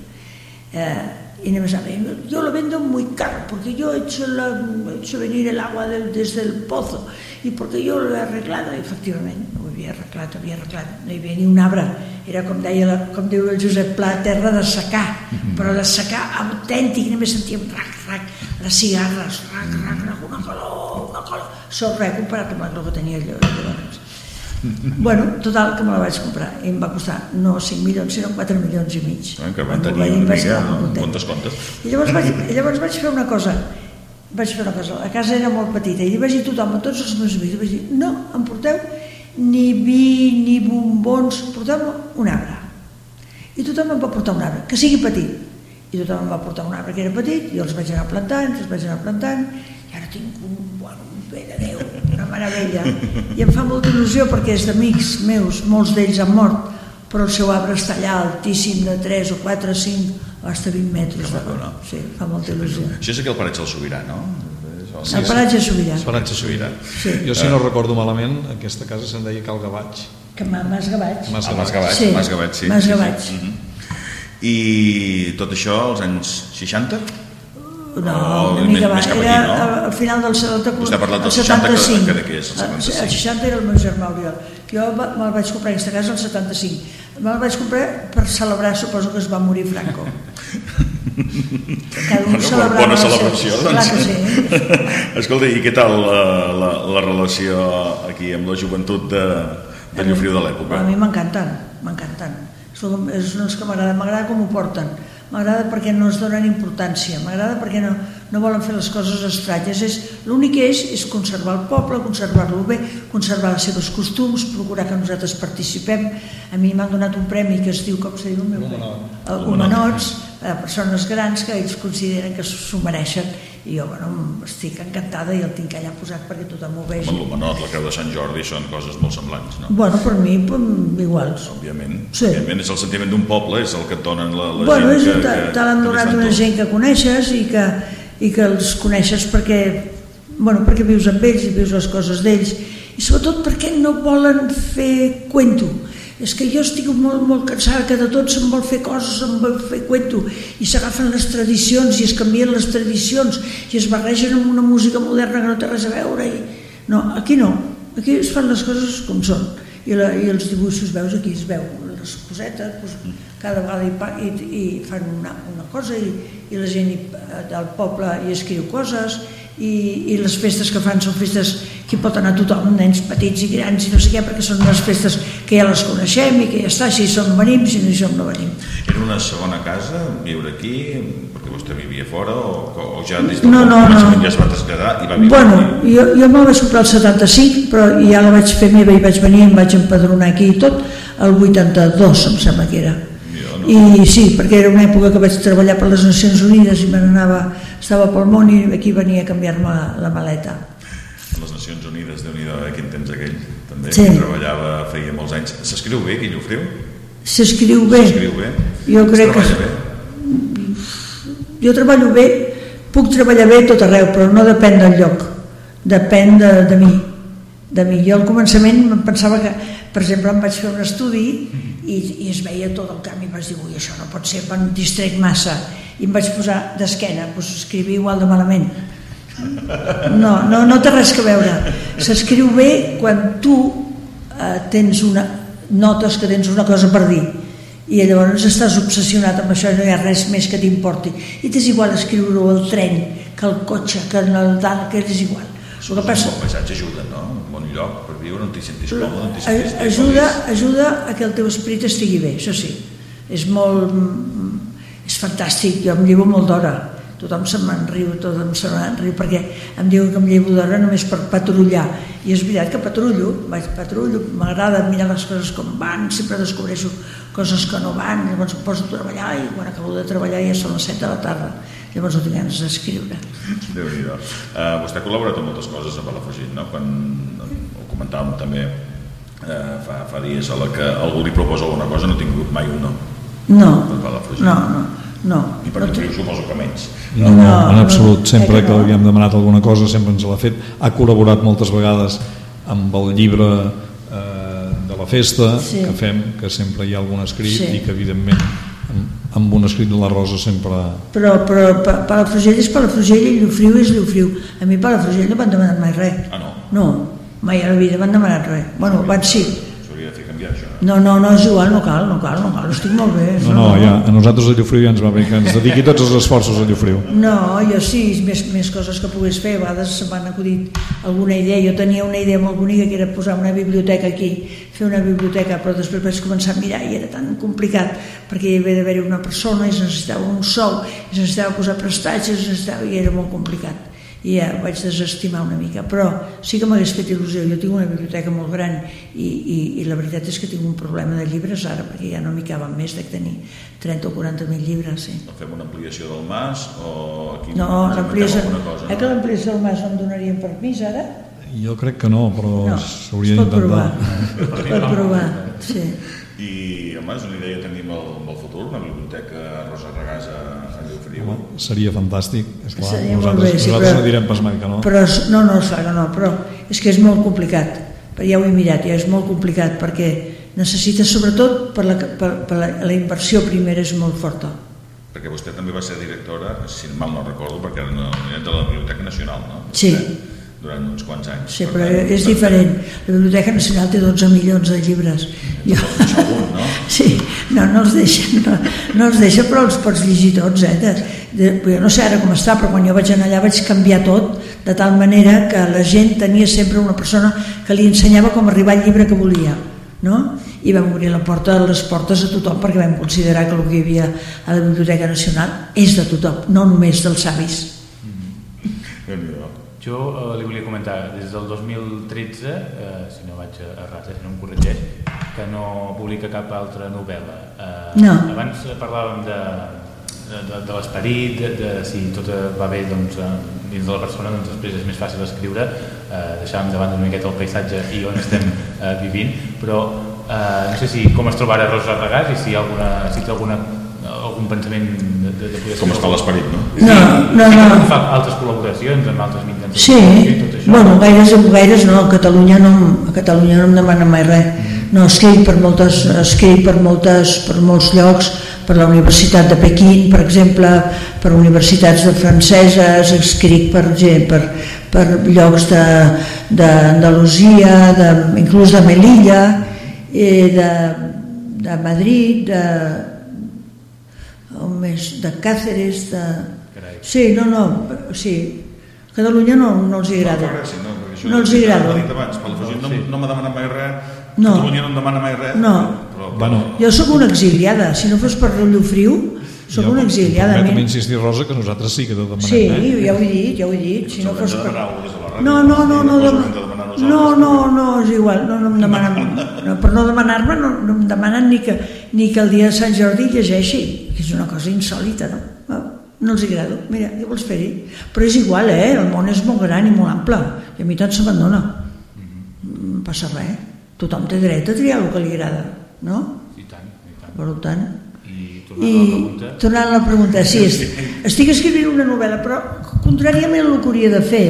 y no me sabe, yo lo vendo muy caro porque yo he hecho, la, he hecho venir el agua del, desde el pozo i perquè jo l'he arreglat, i efectivament ho havia arreglat, havia arreglat, no hi havia ni un arbre, era com deia com diu el Josep Pla, terra de secar, mm -hmm. però de secar autèntic, només sentíem rac, rac, les cigarres, rac, rac, rac, una calor, una calor, sóc res comparat amb el que tenia allò, llavors. Bueno, total, que me la vaig comprar i em va costar no 5 milions, sinó 4 milions i mig. Ah, que van tenir una mica, bon descompte. I llavors vaig, llavors vaig fer una cosa, vaig fer una cosa, la casa era molt petita i li vaig dir a tothom, a tots els meus amics, vaig dir, no em porteu ni vi, ni bombons, porteu un arbre. I tothom em va portar un arbre, que sigui petit. I tothom em va portar un arbre que era petit, i els vaig anar plantant, els vaig anar plantant, i ara tinc un, bueno, un bé de Déu, meravella. I em fa molta il·lusió perquè és d'amics meus, molts d'ells han mort, però el seu arbre està allà altíssim de 3 o 4 o 5 hasta 20 metres. De... No? Sí, fa molta il·lusió. Això és aquí el paratge del Sobirà, no? Sí, el paratge Sobirà. El paratge Sobirà. Sí. Jo, si no recordo malament, aquesta casa se'n deia Cal Gavatx. Que Mas Gavatx. Mas Gavatx, ah, sí. Mas Gavatx, sí. Mas Gavatx. Sí, sí. Mm -hmm. I tot això als anys 60? No, una mica més, cap aquí, era no? al final del 70, Vostè ha parlat del 75. 60, que, que, és el 75. El 60 era el meu germà Oriol. Jo me'l vaig comprar aquesta casa el 75. Me'l vaig comprar per celebrar, suposo que es va morir Franco. <laughs> Cada un bueno, bona celebració, doncs. Clar que sí. <laughs> Escolta, i què tal la, la, la relació aquí amb la joventut de, de Llofriu de l'època? A mi m'encanten, m'encanten. Són els que m'agrada, m'agrada com ho porten m'agrada perquè no es donen importància, m'agrada perquè no, no volen fer les coses estranyes. És, l'únic que és és conservar el poble, conservar-lo bé, conservar els seus costums, procurar que nosaltres participem. A mi m'han donat un premi que es diu, com se diu el meu? Humanots, a persones grans que ells consideren que s'ho mereixen i jo bueno, estic encantada i el tinc allà posat perquè tothom ho vegi. L'Homenot, la Creu de Sant Jordi són coses molt semblants, no? Bueno, per mi iguals. Òbviament, sí. òbviament és el sentiment d'un poble, és el que et donen la, la bueno, gent que... Bueno, te l'han donat una gent que coneixes i que, i que els coneixes perquè, bueno, perquè vius amb ells i vius les coses d'ells. I sobretot perquè no volen fer cuento. És que jo estic molt, molt cansada que de tot se'n vol fer coses, se'n vol fer cuento. I s'agafen les tradicions i es canvien les tradicions i es barregen amb una música moderna que no té res a veure i... no, aquí no, aquí es fan les coses com són. I, la, i els dibuixos, veus, aquí es veu les cosetes, doncs, cada vegada hi, pa- i, i fan una, una cosa i, i la gent hi, del poble hi escriu coses i, i les festes que fan són festes que hi pot anar tothom, nens petits i grans i no sé què, perquè són unes festes que ja les coneixem i que ja està, si som venim, si no hi som no venim. Era una segona casa, viure aquí, perquè vostè vivia fora, o, o ja des del No, no, no. ja es va traslladar i va viure Bueno, aquí? jo, jo me'l vaig comprar el 75, però ja la vaig fer meva i vaig venir, em vaig empadronar aquí i tot, el 82 em sembla que era. I sí, perquè era una època que vaig treballar per les Nacions Unides i me n'anava, estava pel món i aquí venia a canviar-me la, la maleta. Les Nacions Unides, déu nhi eh, quin temps aquell, també, Sí. treballava feia molts anys. S'escriu bé, Guillofriu? S'escriu bé. S'escriu bé? Jo crec que... bé? Jo treballo bé, puc treballar bé tot arreu, però no depèn del lloc, depèn de, de mi. De mi. Jo al començament em pensava que, per exemple, em vaig fer un estudi i, i es veia tot el canvi, vaig dir, ui, això no pot ser, em distrec massa. I em vaig posar d'esquena, doncs escrivia igual de malament. No, no, no té res que veure. S'escriu bé quan tu eh, tens una, notes que tens una cosa per dir. I llavors estàs obsessionat amb això i no hi ha res més que t'importi. I t'és igual escriure-ho al tren que al cotxe, que en el dalt, que és igual. El que passa, El paisatge ajuda, no? Un bon lloc per viure, on t'hi sentis còmode, on t'hi sentis ajuda, ajuda a que el teu esperit estigui bé, això sí. És molt mm, és fantàstic, jo em llevo molt d'hora tothom se me'n riu, tothom se me'n riu perquè em diuen que em llevo d'hora només per patrullar. I és veritat que patrullo vaig patrullo, m'agrada mirar les coses com van sempre descobreixo coses que no van llavors em poso a treballar i quan acabo de treballar ja són les 7 de la tarda. Llavors no tinc ganes d'escriure. Déu nhi uh, Vostè ha col·laborat amb moltes coses a Palafrugell, no? Quan ho comentàvem també uh, fa, fa dies a la que algú li proposa alguna cosa no ha tingut mai un no. no, no, no, no. I per no suposo que menys. No, no, en no, absolut. Sempre eh que no. hem demanat alguna cosa, sempre ens l'ha fet. Ha col·laborat moltes vegades amb el llibre eh, de la festa Sí. que fem, que sempre hi ha algun escrit Sí. i que evidentment amb, amb un escrit de la Rosa sempre... Però, però Pa- Palafrugell és Palafrugell i Llofriu és Llofriu. A mi Palafrugell no m'han demanat mai res. Ah, no? No, mai a la vida m'han demanat res. Bueno, van sí. S'hauria de fer canviar això. No, no, no, és igual, no cal, no cal, no cal, estic molt bé. No, no, ja, a nosaltres a Llofriu ja ens va bé que ens dediqui tots els esforços a Llofriu. No, jo sí, més, més coses que pogués fer, a vegades se m'han acudit alguna idea, jo tenia una idea molt bonica que era posar una biblioteca aquí, fer una biblioteca, però després vaig començar a mirar i era tan complicat, perquè hi havia d'haver una persona i es necessitava un sou, es necessitava posar prestatges, es necessitava, i era molt complicat i ja ho vaig desestimar una mica però sí que m'hagués fet il·lusió jo tinc una biblioteca molt gran i, i, i la veritat és que tinc un problema de llibres ara perquè ja no m'hi caben més de tenir 30 o 40 mil llibres sí. No fem una ampliació del mas o aquí no, inventem alguna cosa, eh que l'ampliació del mas no em donarien permís ara? Jo crec que no, però No, s'hauria es pot d'intentar. provar. Es pot provar, sí. I, home, és una idea que tenim al, al futur, una biblioteca Rosa Regàs a, Home, seria fantàstic, és clar. Seria nosaltres, bé, sí, nosaltres però- no direm pas mai que no. Però, no, no, esclar que no, però és que és molt complicat. Ja ho he mirat, ja és molt complicat perquè necessites, sobretot, per la, per, per la, la inversió primera és molt forta. Perquè vostè també va ser directora, si mal no recordo, perquè era una de la Biblioteca Nacional, no? Sí. Durant uns quants anys. Sí, Per però tant, és diferent. La Biblioteca Nacional té 12 milions de llibres. Jo... no? <laughs> Sí, no, no els deixa, no, no els deixa, però els pots llegir tots, eh? De, de, jo no sé ara com està, però quan jo vaig anar allà vaig canviar tot, de tal manera que la gent tenia sempre una persona que li ensenyava com arribar al llibre que volia, no? I vam obrir la porta, les portes a tothom perquè vam considerar que el que hi havia a la Biblioteca Nacional és de tothom, no només dels savis. Déu-n'hi-do. Jo eh, li volia comentar, des del 2013, eh, si no vaig errat, eh, si no em corregeix, que no publica cap altra novel·la. Eh, No. Abans parlàvem de, de, de, l'esperit, de, de si tot va bé doncs, eh, dins de la persona, doncs després és més fàcil escriure, eh, deixàvem de banda una miqueta el paisatge i on estem eh, vivint, però eh, no sé si com es troba ara Rosa Regàs i si, alguna, si té alguna, algun pensament de, de, de poder Com està l'esperit, no? No, no, no. fa altres col·laboracions amb altres mitjans Sí, comunicació i tot això. bueno, gaires gaires no, a Catalunya no, a Catalunya no em demanen mai res. No, escric per moltes, escric per moltes, per molts llocs, per la Universitat de Pequín, per exemple, per universitats de franceses, escric per, gent- per, per llocs de, d'Andalusia, de, inclús de Melilla, eh, de, de Madrid, de, on més, de Càceres, de... Sí, no, no, sí, Catalunya no, no els agrada. No, no, perquè això No els agrada. Dit abans, Palafrugell no, no m'ha demanat mai res, No. Catalunya no em demana mai res. No. Però, Bueno, Jo sóc una exiliada, si no fos per Llofriu, sóc una exiliada. Permetem Mi- insistir, Rosa, que nosaltres sí que te demanem. Sí, eh? ja ho he dit, ja ho he dit. Si no fos per... No, No, no, no, no, no, no, no, no, és igual, no, no em demanen, <laughs> no, per no demanar-me no, no em demanen ni que, ni que el dia de Sant Jordi llegeixi, que és una cosa insòlita, no? No, no els agrada, mira, què vols fer-hi? Però és igual, eh? El món és molt gran i molt ample, i a mi tot s'abandona. No passa res, tothom té dret a triar el que li agrada, no? I tant, i tant. Per tant... I tornant a la pregunta... tornant a la pregunta, sí, est- estic escrivint una novel·la, però contràriament al que hauria de fer,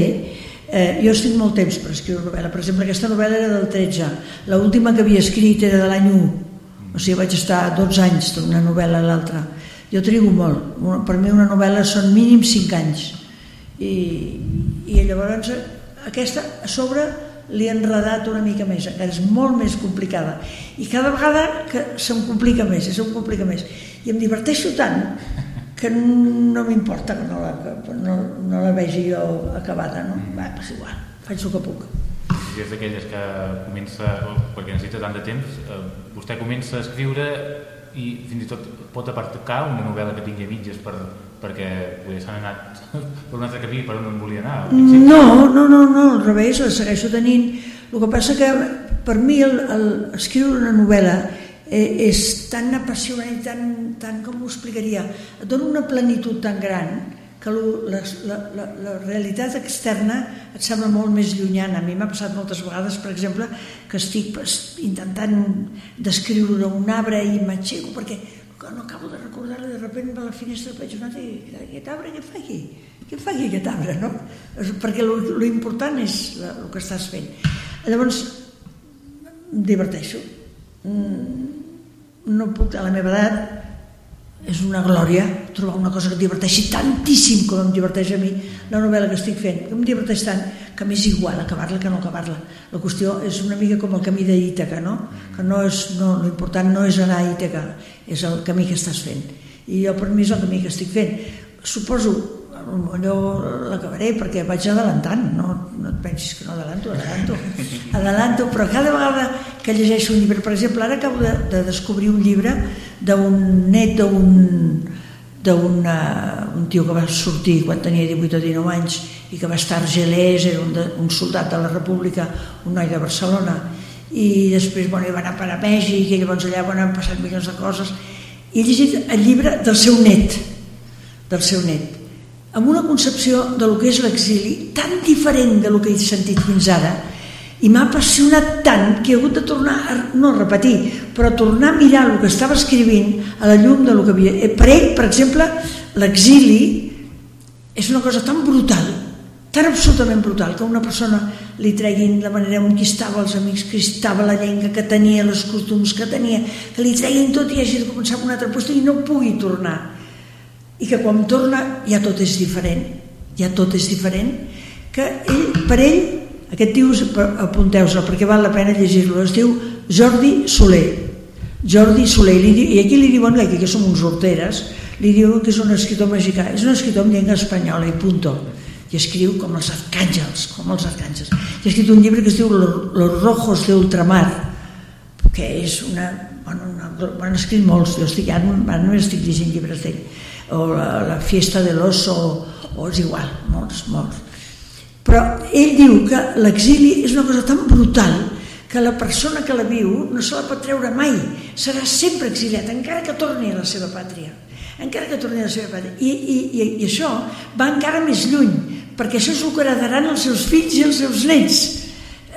eh, jo estic molt temps per escriure una novel·la. Per exemple, aquesta novel·la era del 13, l'última que havia escrit era de l'any 1, o sigui, vaig estar 12 anys d'una novel·la a l'altra. Jo trigo molt, per mi una novel·la són mínim 5 anys. I, i llavors aquesta a sobre li he enredat una mica més, encara és molt més complicada. I cada vegada que se'm complica més, i se'm complica més. I em diverteixo tant que no m'importa que no la, que no, no la vegi jo acabada, no? Va, és igual, faig el que puc. Si és d'aquelles que comença, perquè necessita tant de temps, eh, vostè comença a escriure i fins i tot pot aparcar una novel·la que tingui mitges per, perquè potser s'han anat <laughs> per un altre camí per on no volia anar. No, no, no, no, al revés, la segueixo tenint. El que passa que per mi el, el escriure una novel·la eh, és tan apassionant i tan, tan, com ho explicaria, et dona una plenitud tan gran que lo, la, la, la, la realitat externa et sembla molt més llunyana. A mi m'ha passat moltes vegades, per exemple, que estic pues, intentant descriure un arbre i m'aixeco perquè no acabo de recordar-lo, de sobte va la finestra altre i aquest arbre què fa aquí? Què fa aquí aquest arbre, no? Perquè lo, important és el que estàs fent. Llavors, diverteixo. Mm, No puc, a la meva edat, és una glòria trobar una cosa que diverteixi tantíssim com em diverteix a mi la novel·la que estic fent, que em diverteix tant que m'és igual acabar-la que no acabar-la. La qüestió és una mica com el camí d'Ítaca no? que no és, no, l'important no és anar a Ítaca és el camí que estàs fent. I jo per mi és el camí que estic fent. Suposo millor l'acabaré perquè vaig adelantant no, no et pensis que no adelanto adelanto, adelanto però cada vegada que llegeixo un llibre per exemple ara acabo de, de descobrir un llibre d'un net d'un d'un un tio que va sortir quan tenia 18 o 19 anys i que va estar a Argelès, era un, de, un soldat de la República, un noi de Barcelona i després bueno, va anar per a Mèxic i llavors allà bueno, han passat milions de coses. I he llegit el llibre del seu net del seu net amb una concepció de lo que és l'exili tan diferent de lo que he sentit fins ara i m'ha apassionat tant que he hagut de tornar, a, no a repetir, però a tornar a mirar el que estava escrivint a la llum de lo que havia... Eh, Per ell, per exemple, l'exili és una cosa tan brutal, tan absolutament brutal, que una persona li treguin la manera en què estava els amics, que estava la llengua que tenia, els costums que tenia, que li treguin tot i hagi de començar amb un altre lloc i no pugui tornar. I que quan torna ja tot és diferent, ja tot és diferent, que ell, per ell, aquest tio, apunteu-se perquè val la pena llegir-lo, es diu Jordi Soler. Jordi Soler, i aquí li diuen que aquí som uns horteres, li diuen que és un escritor mexicà, és un escritor en llengua espanyola i punto. I escriu com els arcàngels, com els arcàngels. I ha escrit un llibre que es diu Los Rojos de Ultramar, que és una... Bueno, una, bueno, escrit molts, jo estic, ara, ara estic llegint llibres d'ell, o la, la Fiesta de l'Oso, o és igual, molts, molts. Però ell diu que l'exili és una cosa tan brutal que la persona que la viu no se la pot treure mai, serà sempre exiliat, encara que torni a la seva pàtria encara que torni a la seva pàtria. I, i, i, i això va encara més lluny, perquè això és el que heredaran els seus fills i els seus nets.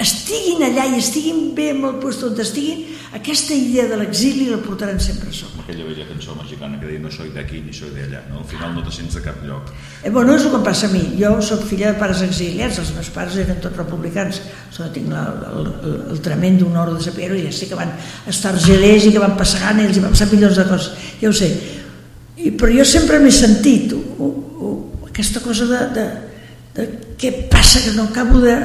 Estiguin allà i estiguin bé amb el lloc on estiguin, aquesta idea de l'exili la portaran sempre a sobre. Aquella vella cançó mexicana que deia no soy d'aquí ni soy d'allà, no? al final no te sents de cap lloc. Eh, bueno, és el que em passa a mi. Jo sóc filla de pares exiliats, els meus pares eren tots republicans. So, tinc la, el, el, el tremendo honor de saber-ho, ja sé que van estar gelers i que van passar gana i els hi van passar milions de coses, ja ho sé. I, però jo sempre m'he sentit o, o, aquesta cosa de, de, de què passa que no acabo de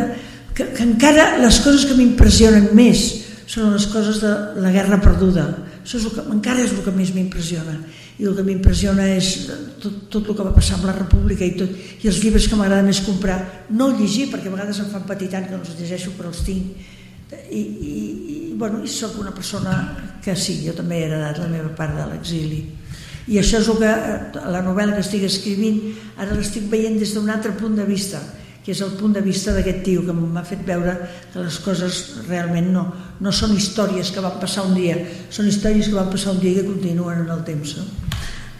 que, que encara les coses que m'impressionen més són les coses de la guerra perduda. Això és el que, encara és el que més m'impressiona. I el que m'impressiona és tot, tot el que va passar amb la República i, tot, i els llibres que m'agrada més comprar. No llegir, perquè a vegades em fan patir tant que no els llegeixo, però els tinc. I, i, i, bueno, i sóc una persona que sí, jo també he heredat la meva part de l'exili. I això és el que, la novel·la que estic escrivint, ara l'estic veient des d'un altre punt de vista que és el punt de vista d'aquest tio que m'ha fet veure que les coses realment no, no són històries que van passar un dia, són històries que van passar un dia i que continuen en el temps. No?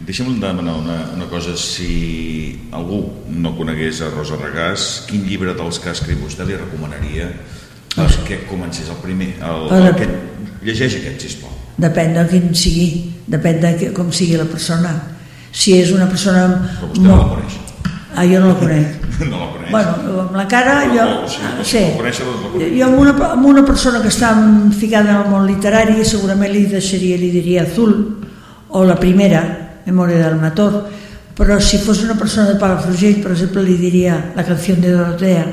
Deixa'm demanar una, una cosa, si algú no conegués a Rosa Regàs, quin llibre dels que ha escrit vostè li recomanaria perquè comencés el primer? El, el, el que, llegeix aquest, sisplau. Depèn de quin sigui, depèn de que, com sigui la persona. Si és una persona... Però vostè no la coneix. Ah, jo no la conec. <laughs> No la coneix. Bueno, amb la cara, jo... O sigui, sí. la coneix, doncs la coneix. Jo amb una, amb una persona que està ficada en el món literari segurament li deixaria, li diria Azul o la primera, Memòria del Mator, però si fos una persona de Palafrugell, per exemple, li diria La canció de Dorotea,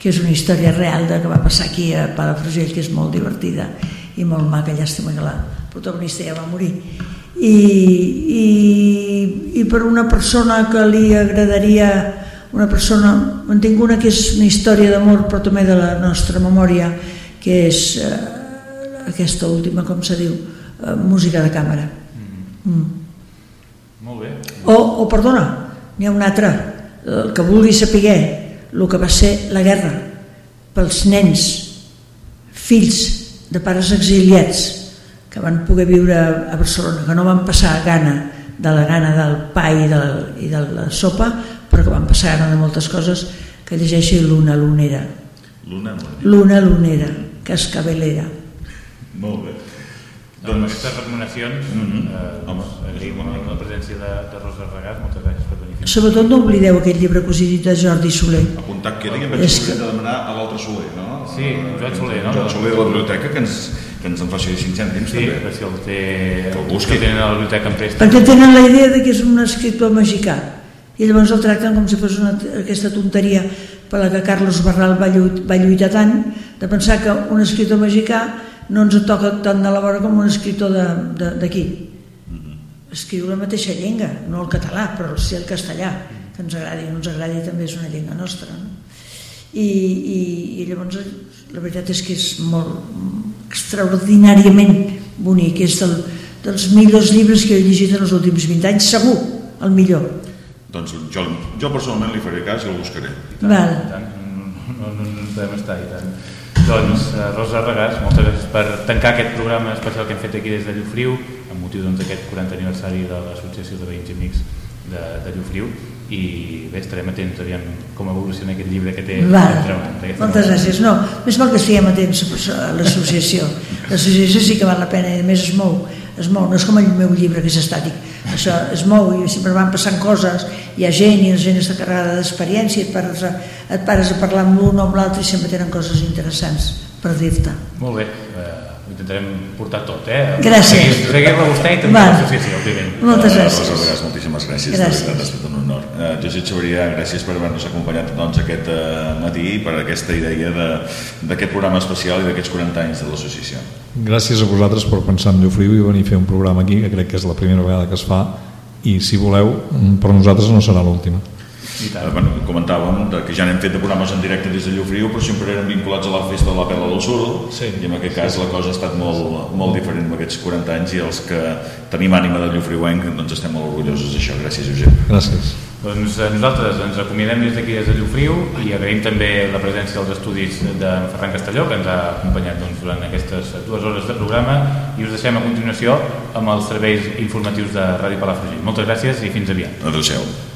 que és una història real de que va passar aquí a Palafrugell, que és molt divertida i molt maca, llàstima que la protagonista ja va morir. I, i, i per una persona que li agradaria una persona, en tinc una que és una història d'amor però també de la nostra memòria que és eh, aquesta última, com se diu eh, música de càmera mm. Molt bé. o, o perdona, n'hi ha una altra el que vulgui saber el que va ser la guerra pels nens fills de pares exiliats que van poder viure a Barcelona que no van passar gana de la gana del pa i de, i de la sopa que van passar de moltes coses que llegeixi Luna Lunera Luna Lunera. Luna Lunera Cascabelera Molt bé. Doncs amb aquestes recomanacions mm -hmm. eh, doncs, agraïm la presència de, de Rosa Regàs, moltes gràcies per venir. sobretot no oblideu aquell llibre que us he dit de Jordi Soler Apuntat queda i em vaig oblidar de demanar a l'altre Soler, no? Sí, Joan Soler, no? Joan Soler de la biblioteca, que ens, que ens en faci 5 cèntims, Sí, també. però si el té... Que el busqui. que tenen a la biblioteca en préstec. perquè tenen la idea de que és un escriptor mexicà i llavors el tracten com si fos una, aquesta tonteria per la que Carlos Barral va, lluit, va lluitar tant de pensar que un escriptor mexicà no ens toca tant de la vora com un escriptor de- de- d'aquí. Escriu la mateixa llengua no el català però sí el castellà que ens agradi o no ens agradi també és una llengua nostra no? I, i, i llavors la veritat és que és molt extraordinàriament bonic és del, dels millors llibres que he llegit en els últims 20 anys segur, el millor Doncs jo, jo personalment li faré cas i el buscaré. Val. I tant, no, no, no podem estar i tant. Doncs, eh, Rosa Regàs, moltes gràcies per tancar aquest programa especial que hem fet aquí des de Llufriu, amb motiu doncs, d'aquest 40 aniversari de l'Associació de Veïns i Amics de, de Llufriu, i bé, estarem atents aviam com evoluciona aquest llibre que té Val. Moltes novel·la. gràcies. No, més val que estiguem atents a l'associació. L'associació sí que val la pena i a més es mou, es mou, no és com el meu llibre que és estàtic. Això es mou i sempre van passant coses, hi ha gent i la gent està carregada d'experiència, et, pares a, et pares a parlar amb l'un o amb l'altre i sempre tenen coses interessants per dir-te. Molt bé, eh, intentarem portar tot, eh? Gràcies. Seguir- Seguir-la vostè i també l'associació, òbviament. Moltes Eh, gràcies. Rosa Regàs, moltíssimes gràcies. Gràcies. De veritat, ha estat un honor. Eh, Josep Xavier, gràcies per haver-nos acompanyat doncs, aquest eh, matí i per aquesta idea de- d'aquest programa especial i d'aquests 40 anys de l'associació. Gràcies a vosaltres per pensar en Llufriu i venir a fer un programa aquí, que crec que és la primera vegada que es fa, i si voleu, per nosaltres no serà l'última. Eh, bueno, comentàvem de que ja n'hem fet de programes en directe des de Llofriu però sempre eren vinculats a la festa de la Pela del Sur sí. i en aquest cas la cosa ha estat molt, molt diferent amb aquests 40 anys i els que tenim ànima de Llofriuenc doncs estem molt orgullosos d'això, gràcies Josep Gràcies. Doncs eh, nosaltres ens acomiadem des d'aquí des de Llufriu i agraïm també la presència dels estudis de Ferran Castelló que ens ha acompanyat doncs, durant aquestes dues hores de programa i us deixem a continuació amb els serveis informatius de Ràdio Palafrugell. Moltes gràcies i fins aviat. Adéu-siau.